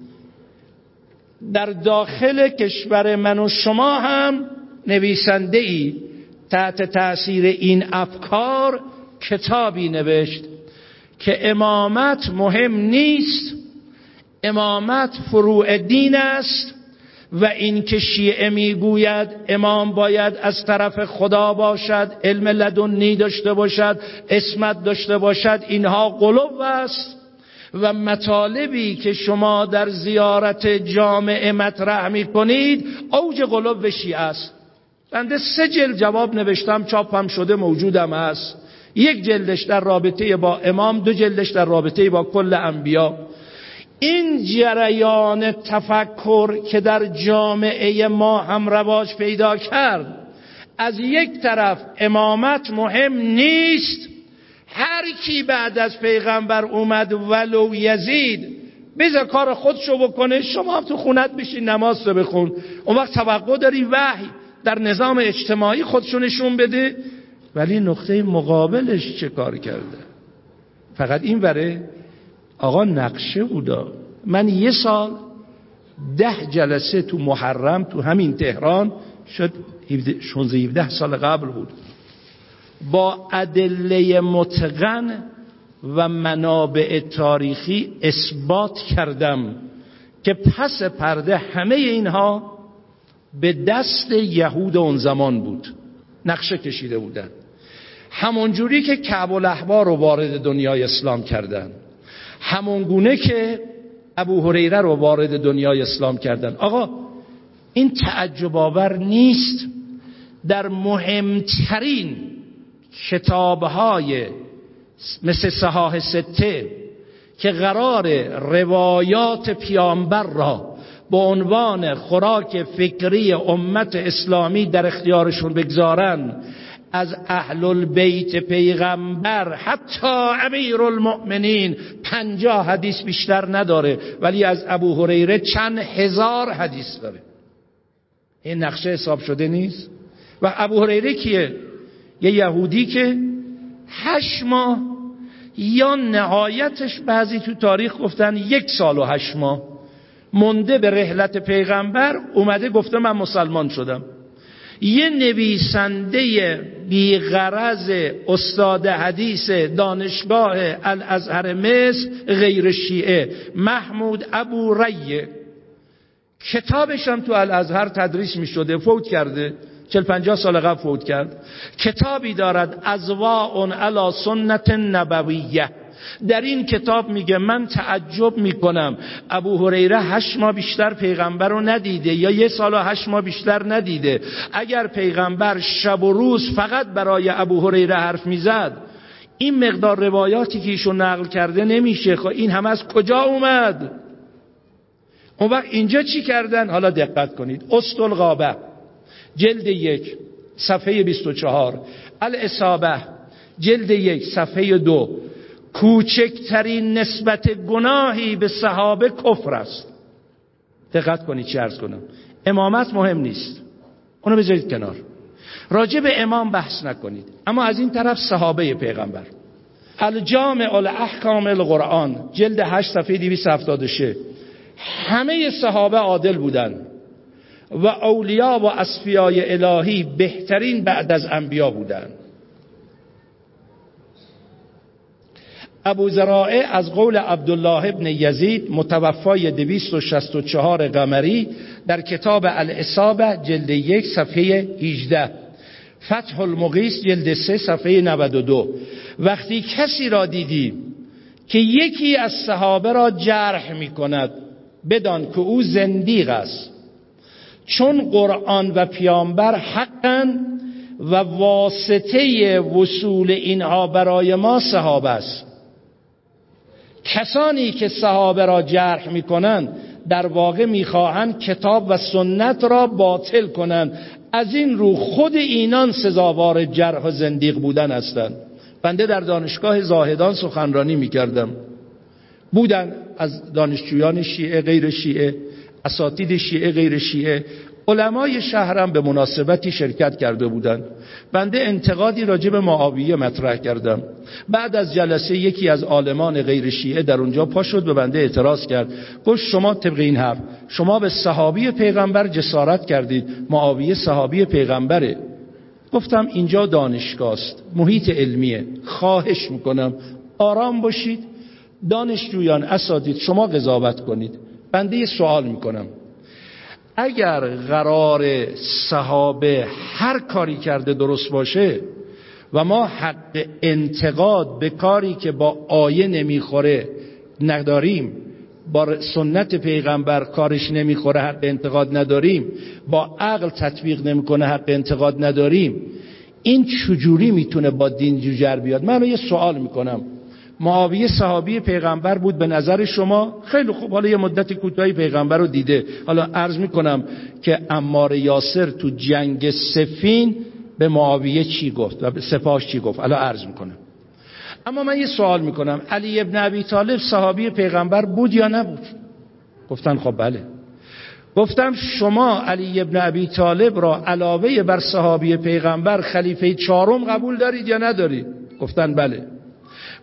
در داخل کشور من و شما هم نویسنده ای تحت تاثیر این افکار کتابی نوشت که امامت مهم نیست امامت فروع دین است و این که شیعه می‌گوید امام باید از طرف خدا باشد علم لدنی داشته باشد اسمت داشته باشد اینها قلوب است. و مطالبی که شما در زیارت جامعه مطرح می کنید اوج قلوب شیعه است. بنده سه جلد جواب نوشتم چاپم شده موجودم است یک جلدش در رابطه با امام دو جلدش در رابطه با کل انبیا. این جریان تفکر که در جامعه ما هم رواج پیدا کرد از یک طرف امامت مهم نیست هر کی بعد از پیغمبر اومد ولو یزید بذار کار خودشو بکنه شما هم تو خونت بشین نماز رو بخون. اون وقت توقع داری وحی در نظام اجتماعی خودشو نشون بده. ولی نقطه مقابلش چه کار کرده؟ فقط این بره آقا نقشه بودا. من یه سال ده جلسه تو محرم تو همین تهران شد 16 17 سال قبل بود. با ادله متقن و منابع تاریخی اثبات کردم که پس پرده همه اینها به دست یهود اون زمان بود. نقشه کشیده بودن. همونجوری که کعب الاحبار رو وارد دنیای اسلام کردن. همون گونه که ابو هریره رو وارد دنیای اسلام کردن. آقا این تعجب آور نیست در مهمترین کتابهای مثل صحاح سته که قرار روایات پیامبر را به عنوان خوراک فکری امت اسلامی در اختیارشون بگذارن. از اهل البیت پیغمبر حتی امیر المؤمنین پنجاه حدیث بیشتر نداره ولی از ابو هریره چند هزار حدیث داره. این نقشه حساب شده نیست؟ و ابو هریره کیه؟ یه یهودی که هشت ماه یا نهایتش بعضی تو تاریخ گفتن یک سال و هشت ماه. منده به رحلت پیغمبر اومده گفته من مسلمان شدم. یه نویسنده بیغرز استاد حدیث دانشگاه الازهر مصر غیر شیعه محمود ابو ریه کتابش هم تو الازهر تدریس می شده فوت کرده. چل پنجاه سال قبل فوت کرد. کتابی دارد ازواء علی سنت نبویه. در این کتاب میگه من تعجب می‌کنم. ابو هریره هشت ماه بیشتر پیغمبر رو ندیده یا یه سال و هشت ماه بیشتر ندیده. اگر پیغمبر شب و روز فقط برای ابو هریره حرف می‌زد این مقدار روایاتی که ایشون نقل کرده نمیشه. خب این هم از کجا اومد؟ اون وقت اینجا چی کردن؟ حالا دقت کنید. استل جلد یک صفحه 24 الاصابه جلد یک صفحه دو. کوچکترین نسبت گناهی به صحابه کفر است. دقت کنید چی ارز کنم. امامت مهم نیست. اونو بذارید کنار. راجع به امام بحث نکنید. اما از این طرف صحابه پیغمبر. الجامع الاحکام القرآن جلد 8 صفحه 276 همه صحابه عادل بودن. و اولیا و اصفیای الهی بهترین بعد از انبیا بودند ابو زرائه از قول عبدالله ابن یزید متوفای 264 قمری در کتاب الاصابه جلد یک صفحه 18 فتح المقیس جلد 3 صفحه 92 وقتی کسی را دیدی که یکی از صحابه را جرح می کند بدان که او زندیق است. چون قرآن و پیامبر حقا و واسطه وصول اینها برای ما صحابه است. کسانی که صحابه را جرح می‌کنند در واقع می‌خواهند کتاب و سنت را باطل کنند. از این رو خود اینان سزاوار جرح و زندیق بودن هستند. بنده در دانشگاه زاهدان سخنرانی می‌کردم. بودن از دانشجویان شیعه غیر شیعه اساتید شیعه غیر شیعه. علمای شهرم به مناسبتی شرکت کرده بودند. بنده انتقادی راجع به معاویه مطرح کردم. بعد از جلسه یکی از عالمان غیر شیعه در اونجا پا شد به بنده اعتراض کرد. گفت شما طبق این حرف شما به صحابی پیغمبر جسارت کردید. معاویه صحابی پیغمبره. گفتم اینجا دانشگاه است محیط علمیه. خواهش می‌کنم آرام باشید. دانشجویان اساتید شما قضاوت کنید. بنده سوال می‌کنم. اگر قرار صحابه هر کاری کرده درست باشه و ما حق انتقاد به کاری که با آیه نمی‌خوره نداریم با سنت پیغمبر کارش نمی‌خوره حق انتقاد نداریم با عقل تطبیق نمی‌کنه حق انتقاد نداریم این چجوری می‌تونه با دین جوجر بیاد؟ من یه سوال می‌کنم. معاویه صحابی پیغمبر بود به نظر شما؟ خیلی خوب. حالا یه مدت کوتاهی پیغمبر رو دیده. حالا عرض می‌کنم که امار یاسر تو جنگ سفین به معاویه چی گفت و به سپاش چی گفت؟ حالا عرض می‌کنم. اما من یه سوال می‌کنم. علی ابن ابی طالب صحابی پیغمبر بود یا نبود؟ گفتن خب بله. گفتم شما علی ابن ابی طالب را علاوه بر صحابی پیغمبر خلیفه چهارم قبول دارید یا ندارید؟ گفتن بله.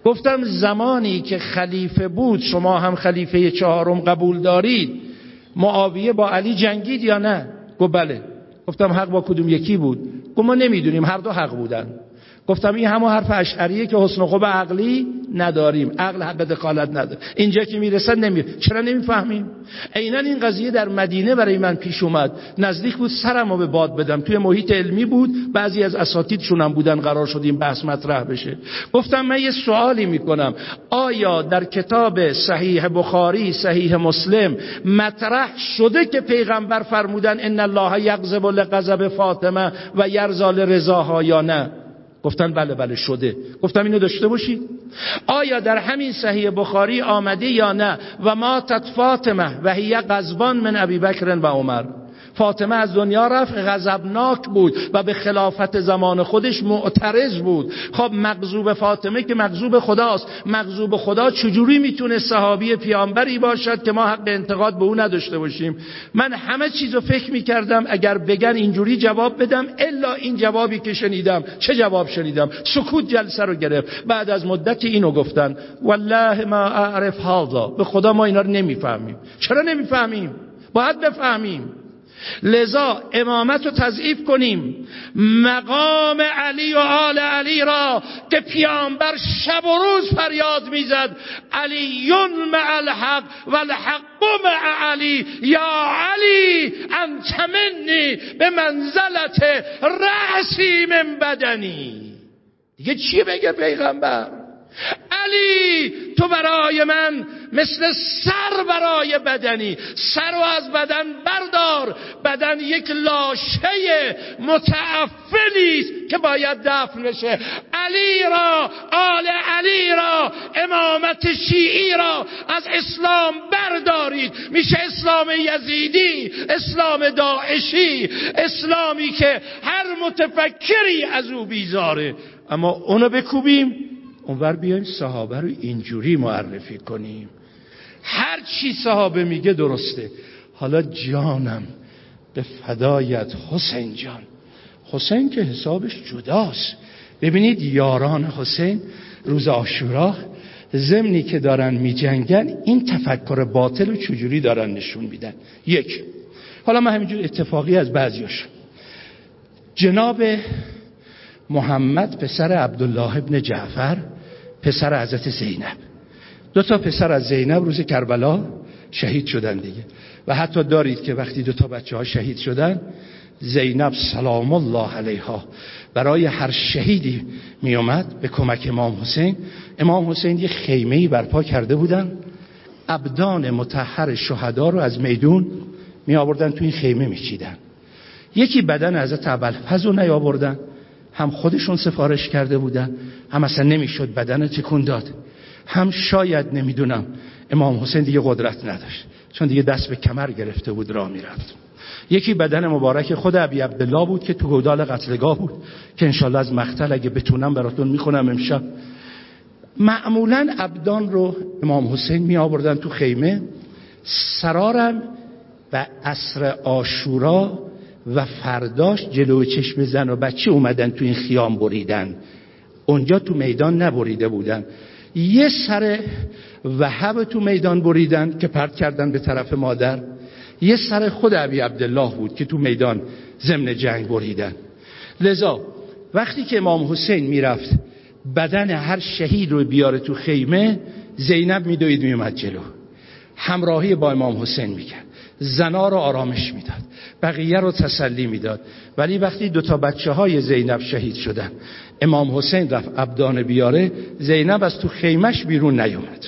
گفتم زمانی که خلیفه بود شما هم خلیفه چهارم قبول دارید. معاویه با علی جنگید یا نه؟ گفت بله. گفتم حق با کدوم؟ یکی بود. گفت ما نمی‌دونیم هر دو حق بودن. گفتم این همه حرف اشعریه که حسن خوب عقلی نداریم. عقل حق دخالت نداره. اینجا که می‌رسن نمی چرا نمی‌فهمیم؟ عینا این قضیه در مدینه برای من پیش اومد. نزدیک بود سرمو به باد بدم. توی محیط علمی بود. بعضی از اساتیدشون هم بودن قرار شد این بحث مطرح بشه. گفتم من یه سوالی می‌کنم. آیا در کتاب صحیح بخاری صحیح مسلم مطرح شده که پیغمبر فرمودن ان الله یغضب لغضب فاطمه و یرزال رضاها یا نه؟ گفتن بله بله شده. گفتم اینو داشته باشید آیا در همین صحیح بخاری آمده یا نه؟ و ما فاطمه و هی غضبان من ابی بکر و عمر. فاطمه از دنیا رفت غضبناک بود و به خلافت زمان خودش معترض بود. خب مغضوب فاطمه که مغضوب خداست. مغضوب خدا چجوری می‌تونه صحابی پیامبری باشد که ما حق انتقاد به او نداشته باشیم؟ من همه چیزو فکر می‌کردم اگر بگن اینجوری جواب بدم الا این جوابی که شنیدم. چه جواب شنیدم؟ سکوت جلسه رو گرفت. بعد از مدت اینو گفتن والله ما اعرف هذا. به خدا ما اینا رو نمی‌فهمیم. چرا نمی‌فهمیم؟ باید بفهمیم. لذا امامت رو تضعیف کنیم. مقام علی و آل علی را که پیامبر شب و روز فریاد می‌زد. علیون مع الحق و الحق مع علی. یا علی انت منی به منزلت رأسی من بدنی. دیگه چی بگه پیغمبر؟ علی تو برای من مثل سر برای بدنی. سر و از بدن بردار. بدن یک لاشه متعفلی است که باید دفن بشه. علی را آل علی را امامت شیعی را از اسلام بردارید. میشه اسلام یزیدی اسلام داعشی اسلامی که هر متفکری از او بیزاره. اما اونو بکوبیم. اونور بیایم صحابه رو اینجوری معرفی کنیم. هر چی صحابه میگه درسته. حالا جانم به فدایت حسین جان. حسین که حسابش جداست. ببینید یاران حسین روز آشورا زمینی که دارن میجنگن این تفکر باطل رو چجوری دارن نشون میدن؟ یک. حالا من همینجور اتفاقی از بعضیاش. جناب محمد پسر عبدالله ابن جعفر پسر حضرت زینب. دو تا پسر از زینب روز کربلا شهید شدن دیگه. و حتی دارید که وقتی دو تا بچه ها شهید شدن زینب سلام الله علیها. برای هر شهیدی می اومد به کمک امام حسین. امام حسین یه خیمه برپا کرده بودن. ابدان متحر شهدا رو از میدون می آوردن تو این خیمه می چیدن. یکی بدن حضرت ابوالفضل رو نیاوردن. هم خودشون سفارش کرده بودن هم اصلا نمی‌شد بدن تکون داد. هم شاید نمی‌دونم امام حسین دیگه قدرت نداشت. چون دیگه دست به کمر گرفته بود را می‌رفت. یکی بدن مبارک خود ابی عبدالله بود که تو گودال قتلگاه بود که انشالله از مختل اگه بتونم براتون می‌خونم امشب. معمولا ابدان رو امام حسین می آوردن تو خیمه. سرارم و عصر آشورا و فرداش جلو چشم زن و بچه اومدن تو این خیام بریدن. اونجا تو میدان نبریده بودن. یه سر وهب تو میدان بریدن که پرت کردن به طرف مادر. یه سر خود عبی عبدالله بود که تو میدان ضمن جنگ بریدن. لذا وقتی که امام حسین می‌رفت بدن هر شهید رو بیاره تو خیمه زینب میدوید میومد جلو. همراهی با امام حسین می‌کرد. زنا رو آرامش می‌داد بقیه رو تسلی می‌داد. ولی وقتی دو تا بچه های زینب شهید شدن امام حسین رفت ابدان بیاره زینب از تو خیمش بیرون نیومد.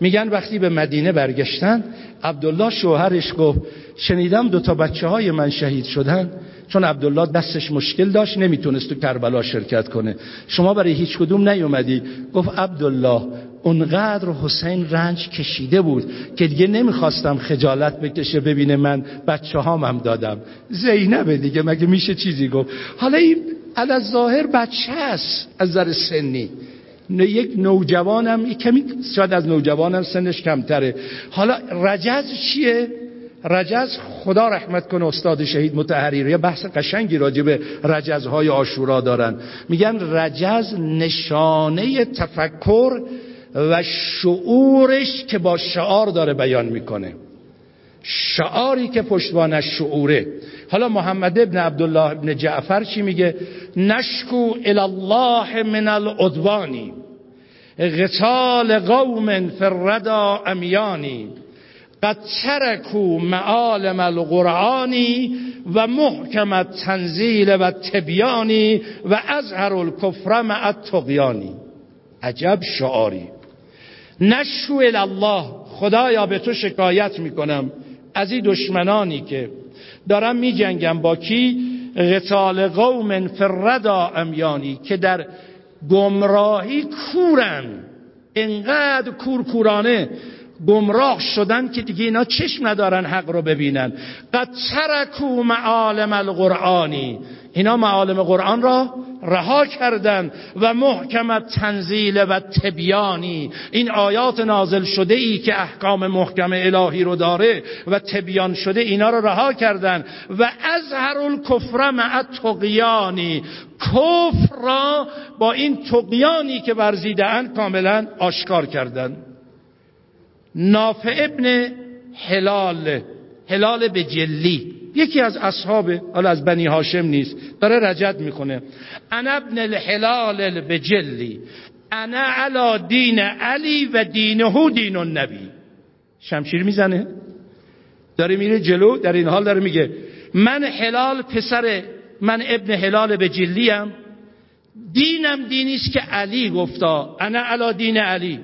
میگن وقتی به مدینه برگشتن عبدالله شوهرش گفت شنیدم دو تا بچه های من شهید شدن چون عبدالله دستش مشکل داشت نمی‌تونست تو کربلا شرکت کنه. شما برای هیچ کدوم نیومدی. گفت عبدالله اونقدر حسین رنج کشیده بود که دیگه نمی‌خواستم خجالت بکشه ببینه من بچه هم دادم. زینبه دیگه مگه میشه چیزی گفت؟ حالا این از ظاهر بچه است از نظر سنی. یک نوجوانم کمی شاید از نوجوانم سنش کمتره. حالا رجز چیه؟ رجز خدا رحمت کنه استاد شهید متحریر یه بحث قشنگی راجع به رجزهای آشورا دارن. میگن رجز نشانه تفکر و شعورش که با شعار داره بیان می‌کنه. شعاری که پشتوانش شعوره. حالا محمد ابن عبدالله ابن جعفر چی میگه؟ نشکو الله من العدوانی غتال قوم فردا امیانی قد ترکو معالم القرآنی و محکم تنزیل و تبیانی و ازهر الکفر مع التقیانی عجب شعاری. نشو الله خدایا به تو شکایت می‌کنم. از این دشمنانی که دارم میجنگم با کی؟ غتال قوم فردا امیانی که در گمراهی کورن. انقدر کورکورانه گمراه شدن که دیگه اینا چشم ندارن حق رو ببینن. قد ترکو معالم القرآنی. اینا معالم قرآن را رها کردن و محکمت تنزیل و تبیانی. این آیات نازل شده ای که احکام محکم الهی رو داره و تبیان شده اینا رو رها کردن و هر الکفر مع تقیانی کفر را با این تقیانی که ورزیده کاملا آشکار کردن نافع ابن حلال حلال به جلی. یکی از اصحاب حالا از بنی هاشم نیست داره رجد می‌کنه. انا ابن الحلال به جلی انا علا دین علی و دینهو دین النبی. شمشیر می‌زنه. داره میره جلو در این حال داره میگه من حلال پسر من ابن حلال به جلیم دینم دینیست که علی گفتا. انا علا دین علی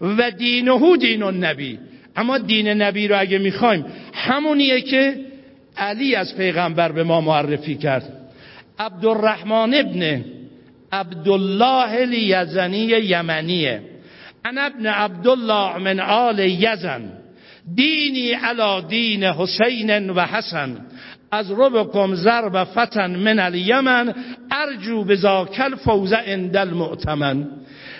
و دینهو دین النبی. اما دین نبی رو اگه می‌خوایم همونیه که علی از پیغمبر به ما معرفی کرد. عبدالرحمن ابن عبدالله الیزنی یمنیه. انا ابن عبدالله من آل یزن. دینی علا دین حسین و حسن. از ربکم ضرب فتن من الیمن. ارجو بزاکل فوز اندل المؤتمن.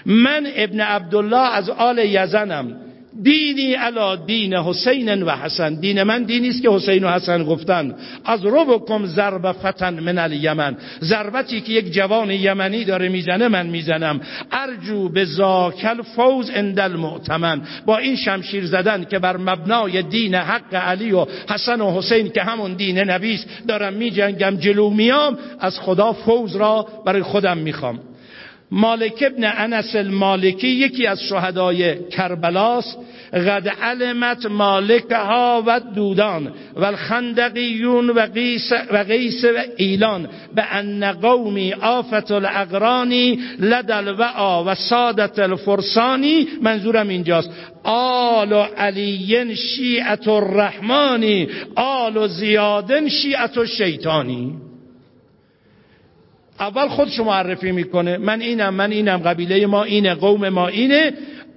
من ابن عبدالله از آل یزنم. دینی علا دین حسین و حسن. دین من دینی است که حسین و حسن گفتن. از بکم ضرب فتن من الیمن. ضربتی که یک جوان یمنی داره می‌زنه من می‌زنم. ارجو به زاکل فوز اندل معتمن با این شمشیر زدن که بر مبنای دین حق علی و حسن و حسین که همون دین نبیست دارم میجنگم جلو میام از خدا فوز را برای خودم می‌خوام. مالک ابن انس المالکی یکی از شهدای کربلاس قد علمت مالکها و دودان و الخندقیون و قیس و, قیس و ایلان به ان قومی آفت الاقرانی لدل و و سادت الفرسانی. منظورم اینجاست. آل علی شیعت الرحمانی آل زیادن شیعت الشیطانی. اول خودش معرفی می‌کنه. من اینم من اینم قبیله ما اینه قوم ما اینه.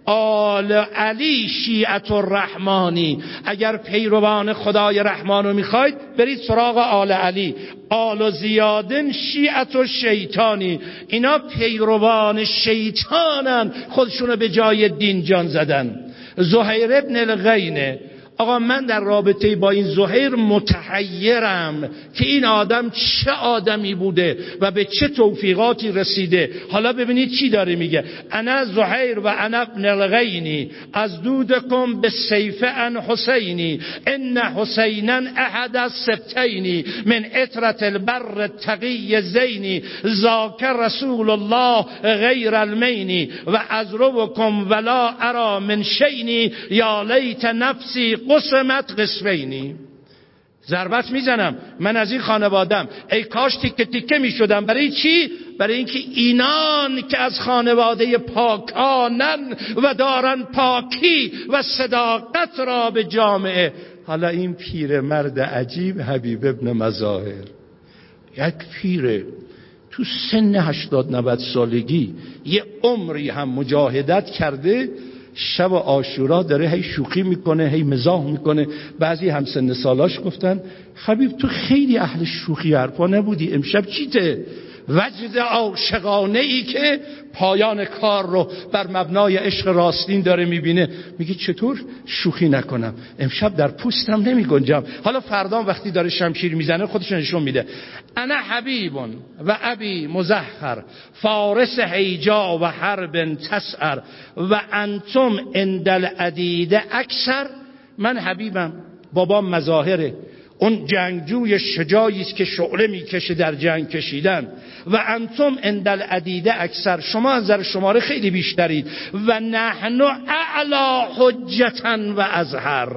آل علی شیعت الرحمانی اگر پیروان خدای رحمانو می‌خواید برید سراغ آل علی. آل زیادن شیعت و شیطانی اینا پیروان شیطانن. خودشونو به جای دین جان زدن. زهیر ابن الغینه. آقا من در رابطه با این زهیر متحیرم که این آدم چه آدمی بوده و به چه توفیقاتی رسیده. حالا ببینید چی داره میگه. انا زهیر و انا ابن الغینی. از دودکم به سیف ان حسینی. ان حسینا احد از سبتینی من اطرت البر تقی زینی. ذاکر رسول الله غیر المینی و از روکم ولا ارا من شینی. یا لیت نفسی قسمت قسمینی ضربت می‌زنم. من از این خانوادم ای کاش تیکه تیکه می‌شدم. برای چی؟ برای اینکه اینان که از خانواده پاکانن و دارن پاکی و صداقت را به جامعه. حالا این پیر مرد عجیب حبیب ابن مظاهر. یک پیره تو سن هشتاد نوت سالگی یه عمری هم مجاهدت کرده شب آشورا داره هی شوخی می‌کنه هی مزاح می‌کنه. بعضی هم سن سالاش گفتن حبیب تو خیلی اهل شوخی حرفا نبودی امشب چیته؟ وجد عاشقانه ای که پایان کار رو بر مبنای عشق راستین داره می‌بینه. میگه چطور؟ شوخی نکنم. امشب در پوستم نمی گنجم حالا فردا وقتی داره شمشیر می‌زنه خودش نشون میده. انا حبیبون و ابی مزهر فارس حیجا و حرب تسعر و انتم اندل عدیده اکثر. من حبیبم. بابام مظاهره. اون جنگجوی شجاعی است که شعله می‌کشه در جنگ کشیدن. و انتم اندل عدیده اکثر. شما از نظر شماره خیلی بیشترید و نحن اعلا حجتا و ازهر.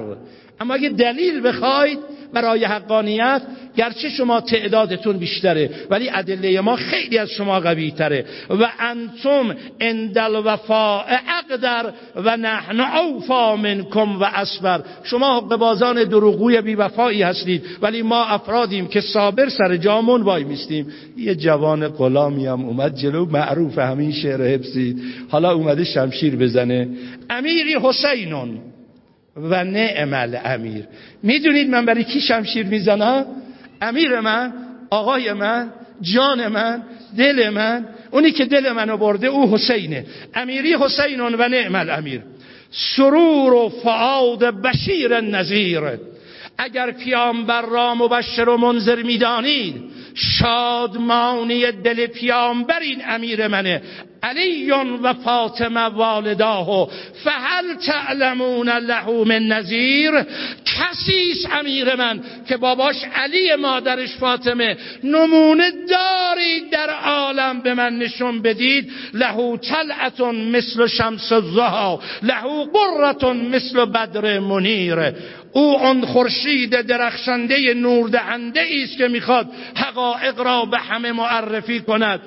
اما اگه دلیل بخواید برای حقانیت گرچه شما تعدادتون بیشتره ولی ادله ما خیلی از شما قوی تره و انتم اندل وفاء اقدر و نحن اوفا منکم و اسبر شما بازان دروغوی بی وفایی هستید ولی ما افرادیم که صابر سر جامون وای میستیم. یه جوان غلامی هم اومد جلو معروف همین شعر حفظید حالا اومده شمشیر بزنه. امیری حسینون. و نعم امیر. می‌دونید من برای کی شمشیر می‌زنم؟ امیر من آقای من جان من دل من. اونی که دل منو برده او حسینه. امیری حسینون و نعم امیر. سرور و فعاد بشیر نظیر اگر پیامبر را مبشر و منذر می‌دانید شادمانی دل پیامبر این امیر منه. علی و فاطمه والداه فهل تعلمون له من نظیر کسیس امیر من که باباش علی مادرش فاطمه؟ نمونه دارید در عالم به من نشون بدید. له طلعتون مثل شمس الزها له قرتون مثل بدر منیر. او آن خورشید درخشنده نور دهنده است که می‌خواد حقایق را به همه معرفی کند.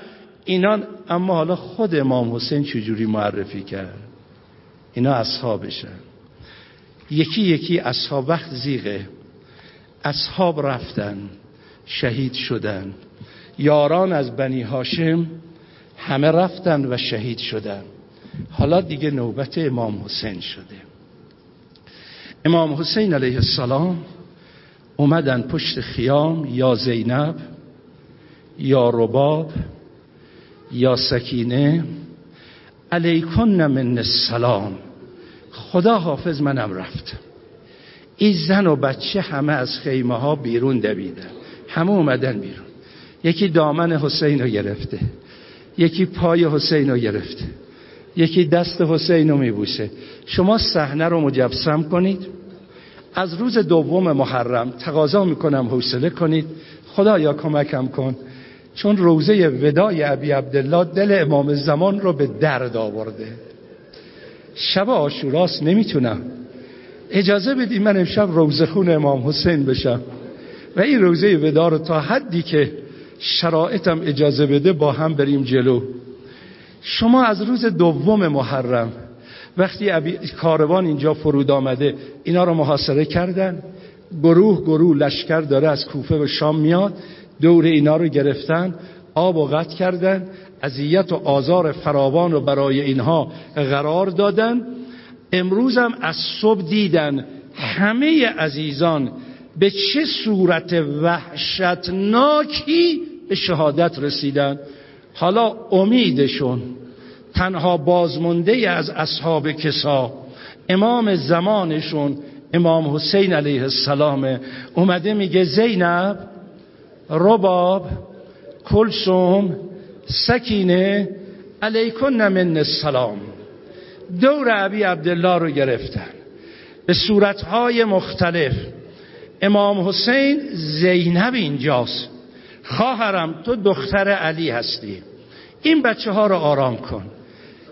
اینان اما حالا خود امام حسین چجوری معرفی کرد؟ اینا اصحابشن. یکی یکی اصحاب وقت زیغه. اصحاب رفتن شهید شدن. یاران از بنی هاشم همه رفتن و شهید شدن. حالا دیگه نوبت امام حسین شده. امام حسین علیه السلام اومدن پشت خیام یا زینب یا رباب یا سکینه علیکن من السلام. خدا حافظ منم رفت. این زن و بچه همه از خیمه ها بیرون دویدن. همه اومدن بیرون. یکی دامن حسین رو گرفته. یکی پای حسین رو گرفته. یکی دست حسین رو میبوسه. شما صحنه رو مجبسم کنید. از روز دوم محرم تقاضا می‌کنم حوصله کنید. خدایا کمکم کن. چون روزه ودای ابی عبدالله دل امام زمان رو به درد آورده. شب آشوراست نمی‌تونم. اجازه بدی من امشب روزه خون امام حسین بشم. و این روزه ودا رو تا حدی که شرایطم اجازه بده با هم بریم جلو. شما از روز دوم محرم وقتی کاروان اینجا فرود آمده اینا رو محاصره کردن. گروه گروه لشکر داره از کوفه و شام میاد. دور اینا رو گرفتن آب و قطع کردن اذیت و آزار فراوان رو برای اینها قرار دادن. امروزم از صبح دیدن همه عزیزان به چه صورت وحشتناکی به شهادت رسیدن. حالا امیدشون تنها بازمونده از اصحاب کسا امام زمانشون امام حسین علیه السلام اومده میگه زینب رباب کلسوم سکینه علیکن من السلام. دور عبی عبدالله رو گرفتن. به صورتهای مختلف. امام حسین زینب اینجاست. خواهرم تو دختر علی هستی. این بچه ها رو آرام کن.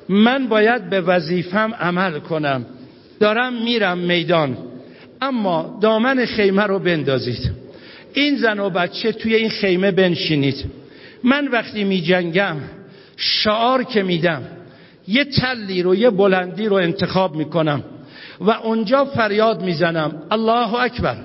من باید به وظیفم عمل کنم. دارم میرم میدان. اما دامن خیمه رو بندازید. این زن و بچه توی این خیمه بنشینید. من وقتی می جنگم شعار که میدم یه تلی رو یه بلندی رو انتخاب می‌کنم و اونجا فریاد می‌زنم. الله اکبر.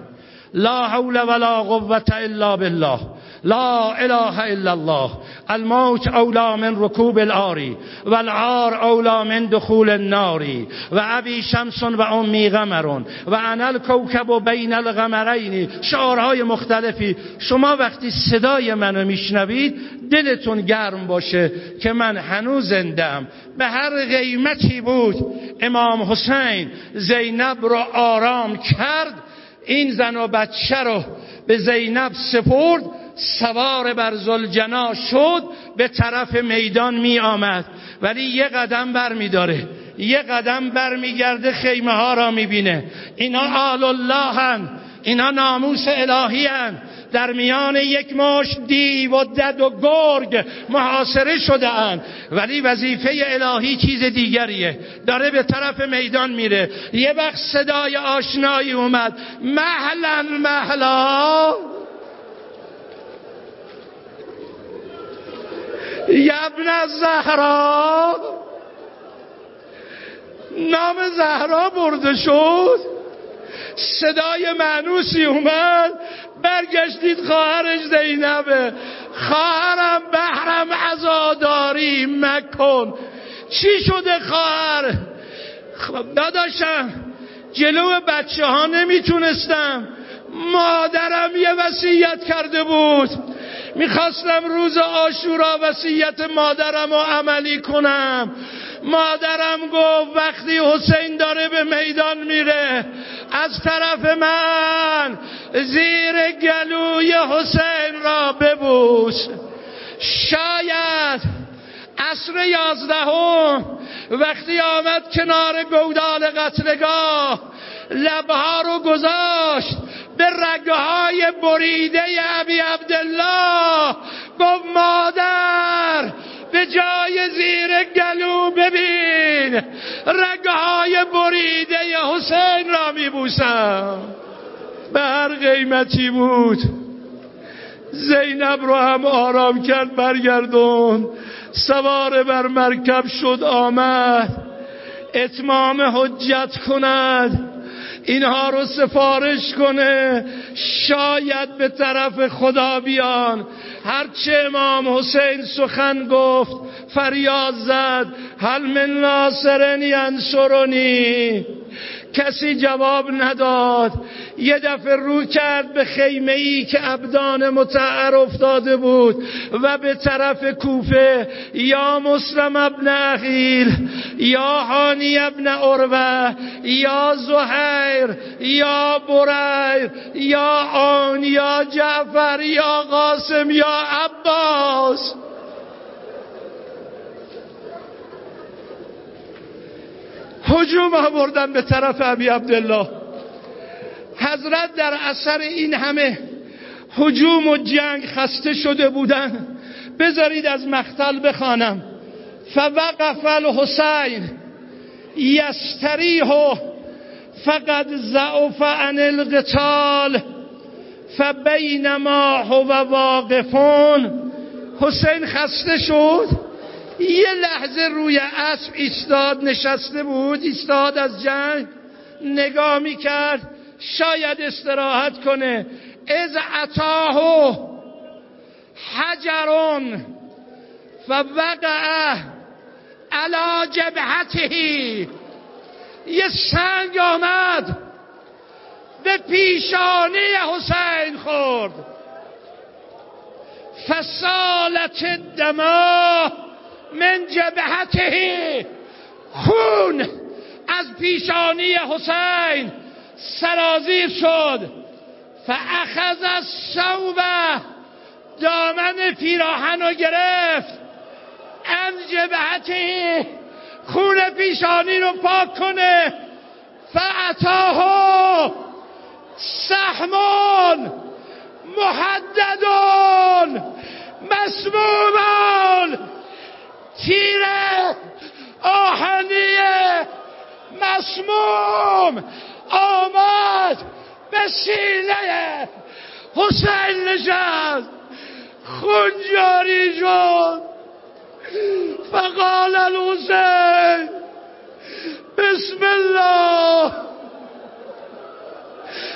لا حول ولا قوة الا بالله. لا اله الا الله. الموت اولا من رکوب الاری والعار اولا من دخول الناری و ابی شمس و امی غمرون و انا الكوكب و بین الغمرین شعارهای مختلفی. شما وقتی صدای منو میشنوید دلتون گرم باشه که من هنوز زندم به هر قیمتی بود. امام حسین زینب رو آرام کرد. این زن و بچه رو به زینب سپرد. سوار بر زلجنا شد به طرف میدان می آمد. ولی یه قدم بر می داره یه قدم بر می گرده خیمه ها را می بینه اینا آل الله هن. اینا ناموس الهی هن. در میان یک ماش دیو و دد و گرگ محاصره شده اند. ولی وظیفه الهی چیز دیگریه. داره به طرف میدان میره. یه وقت صدای آشنایی اومد. محلا محلا. یبن زهرا. نام زهرا برده شد. صدای معنوسی اومد. برگشتید خواهرش زینبه. خواهرم بهرم عزاداری مکن. چی شده خواهر؟ داداشم جلو بچه ها نمی‌تونستم. مادرم یه وسیعت کرده بود. می‌خواستم روز آشورا وسیعت مادرم رو عملی کنم. مادرم گفت وقتی حسین داره به میدان میره از طرف من زیر گلوی حسین را ببوس. شاید عصر یازدهم وقتی آمد کنار گودال قتلگاه لبها رو گذاشت. به رگهای بریده ابی عبدالله گفت مادر به جای زیر گلو ببین رگهای بریده حسین را میبوسم. به هر قیمتی بود. زینب رو هم آرام کرد برگردون. سوار بر مرکب شد آمد. اتمام حجت کند. اینها رو سفارش کنه. شاید به طرف خدا بیان. هرچه امام حسین سخن گفت فریاد زد. هل من ناصرن ینصرنی؟ کسی جواب نداد. یه دفعه رو کرد به خیمه ای که ابدان متعر افتاده بود و به طرف کوفه یا مسلم ابن اخیل یا حانی ابن اروه یا زهیر یا بریر یا آن یا جعفر یا قاسم یا عباس. هجوم آوردن به طرف ابی عبدالله. حضرت در اثر این همه هجوم و جنگ خسته شده بودن. بذارید از مختل بخوانم. فوقف الحسین یستریح فقد ضعف عن القتال فبینما هو واقفون. حسین خسته شد؟ یه لحظه روی اسب ایستاد نشسته بود ایستاد از جنگ نگاه می‌کرد شاید استراحت کنه. از عطاه حجرون فوقع علا جبهته. یه سنگ آمد به پیشانی حسین خورد. فسالت دماه من جبهته خون از پیشانی حسین سرازیر شد. فاخذ الصوبه دامن پیراهن رو گرفت. انجبهتی خون پیشانی رو پاک کنه. فعتاه سحمون محددون مسمومون. تیر آهنی مسموم آمد به سینه حسین نشست خون جاری شد. فقال الحسین بسم الله.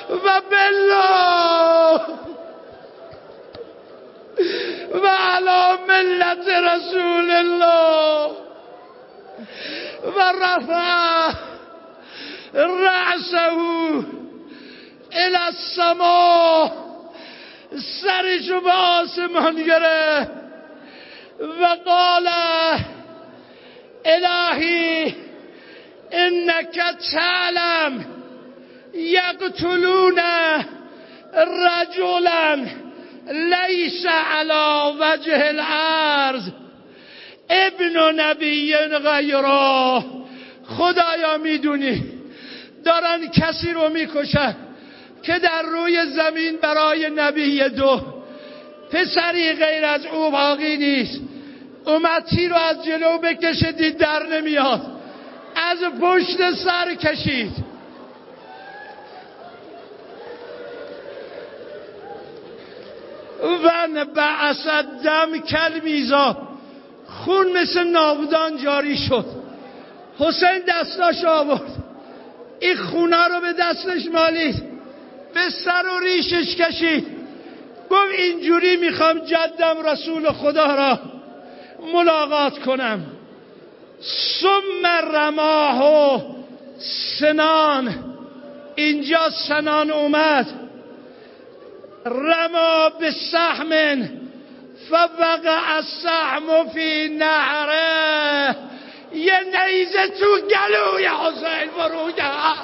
و بالله. و علا ملت رسول الله. و رفع رأسه الى السما سرشو به آسمان گرفت و قال الهی انك تعلم یقتلون رجلا. لیس على وجه الارض. ابن نبی غیره خدایا می‌دونی دارن کسی رو می‌کشن که در روی زمین برای نبی دو. پسری غیر از او باقی نیست. اومد رو از جلو بکشه دید در نمیاد. از پشت سر کشید. و بعث دم کل میزا خون مثل نابودان جاری شد. حسین دستاش آورد. این خونا رو به دستش مالید. به سر و ریشش کشید. گفت اینجوری می‌خوام جدم رسول خدا را ملاقات کنم. ثم رماه و سنان. اینجا سنان اومد. رموا بالسهم فبقى السهم في نعره يا نيزة قالوا يا حسين فروجا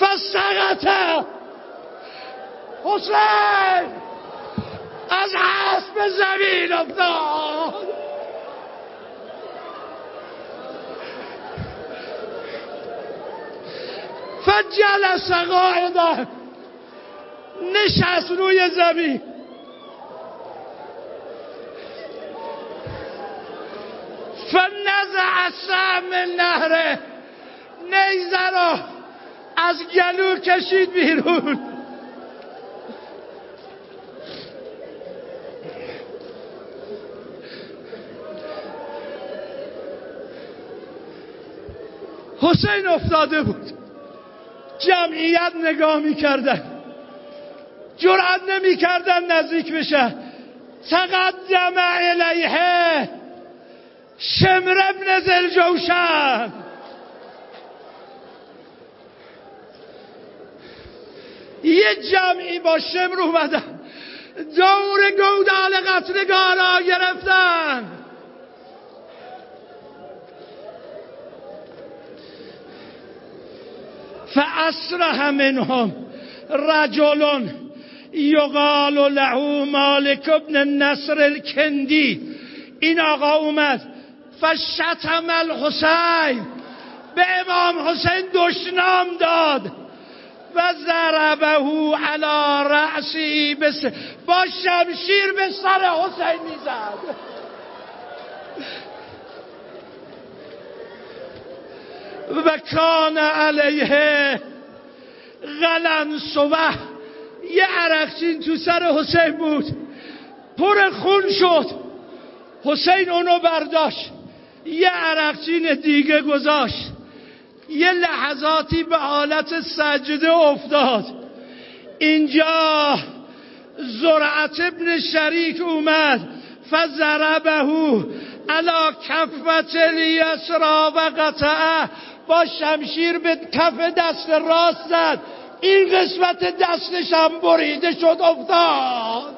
فسقط حسين از بالزميل زمین فجلس قاعدا نشست روی زمین. فنزع سهم نهره. نیزه را از گلو کشید بیرون. حسین افتاده بود. جمعیت نگاه می‌کردن. جرأت نمی‌کردن نزدیک بشه. تقدم علیه. شمر ابن زلجوشن یه جمعی با شمر اومدن. دور گودال قتلگارا گرفتن. فاسرح منهم. رجل یقال له مالک ابن النصر الکندی این آقا اومد. فشتم الحسین. به امام حسین دشنام داد. و ضربه علی رأسی بس با شمشیر به سر حسین می‌زد. و کان علیه غلن صبح. یه عرقچین تو سر حسین بود. پر خون شد. حسین اونو برداشت. یه عرقچین دیگه گذاشت. یه لحظاتی به حالت سجده افتاد. اینجا زرعت ابن شریک اومد. فضربه علا کفت الیسرا و قطعه. با شمشیر به کف دست راست زد. این قسمت دستش هم بریده شد افتاد.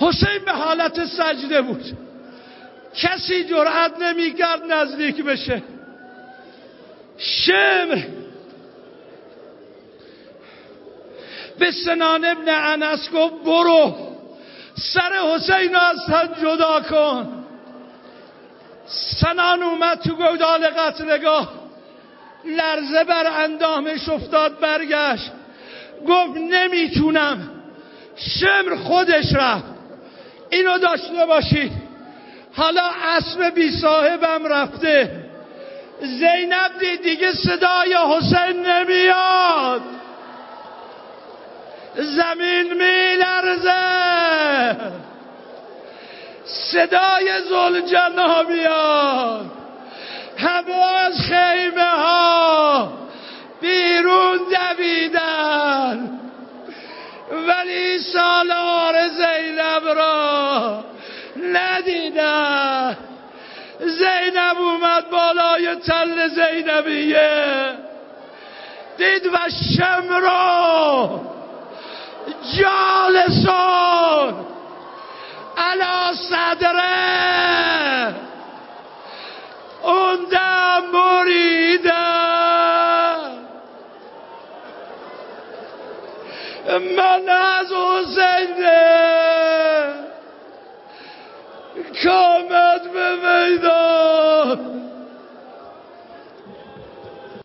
حسین به حالت سجده بود. کسی جرأت نمی‌کرد نزدیک بشه. شمر به سنان ابن انس گفت برو سر حسین از جدا کن. سنان اومد تو گودال قتلگاه لرزه بر اندامش افتاد برگشت. گفت نمی‌تونم. شمر خودش رفت. اینو داشته باشید. حالا اسب بی صاحبم رفته. زینب دید دیگه صدای حسین نمیاد. زمین میلرزه. صدای زلجنا میاد همه از خیمه ها بیرون دویدن. ولی سالار زینب را ندیدن. زینب اومد بالای تل زینبیه. دید و شمرو جالسون علا صدره. اون دم من از حسین کامت به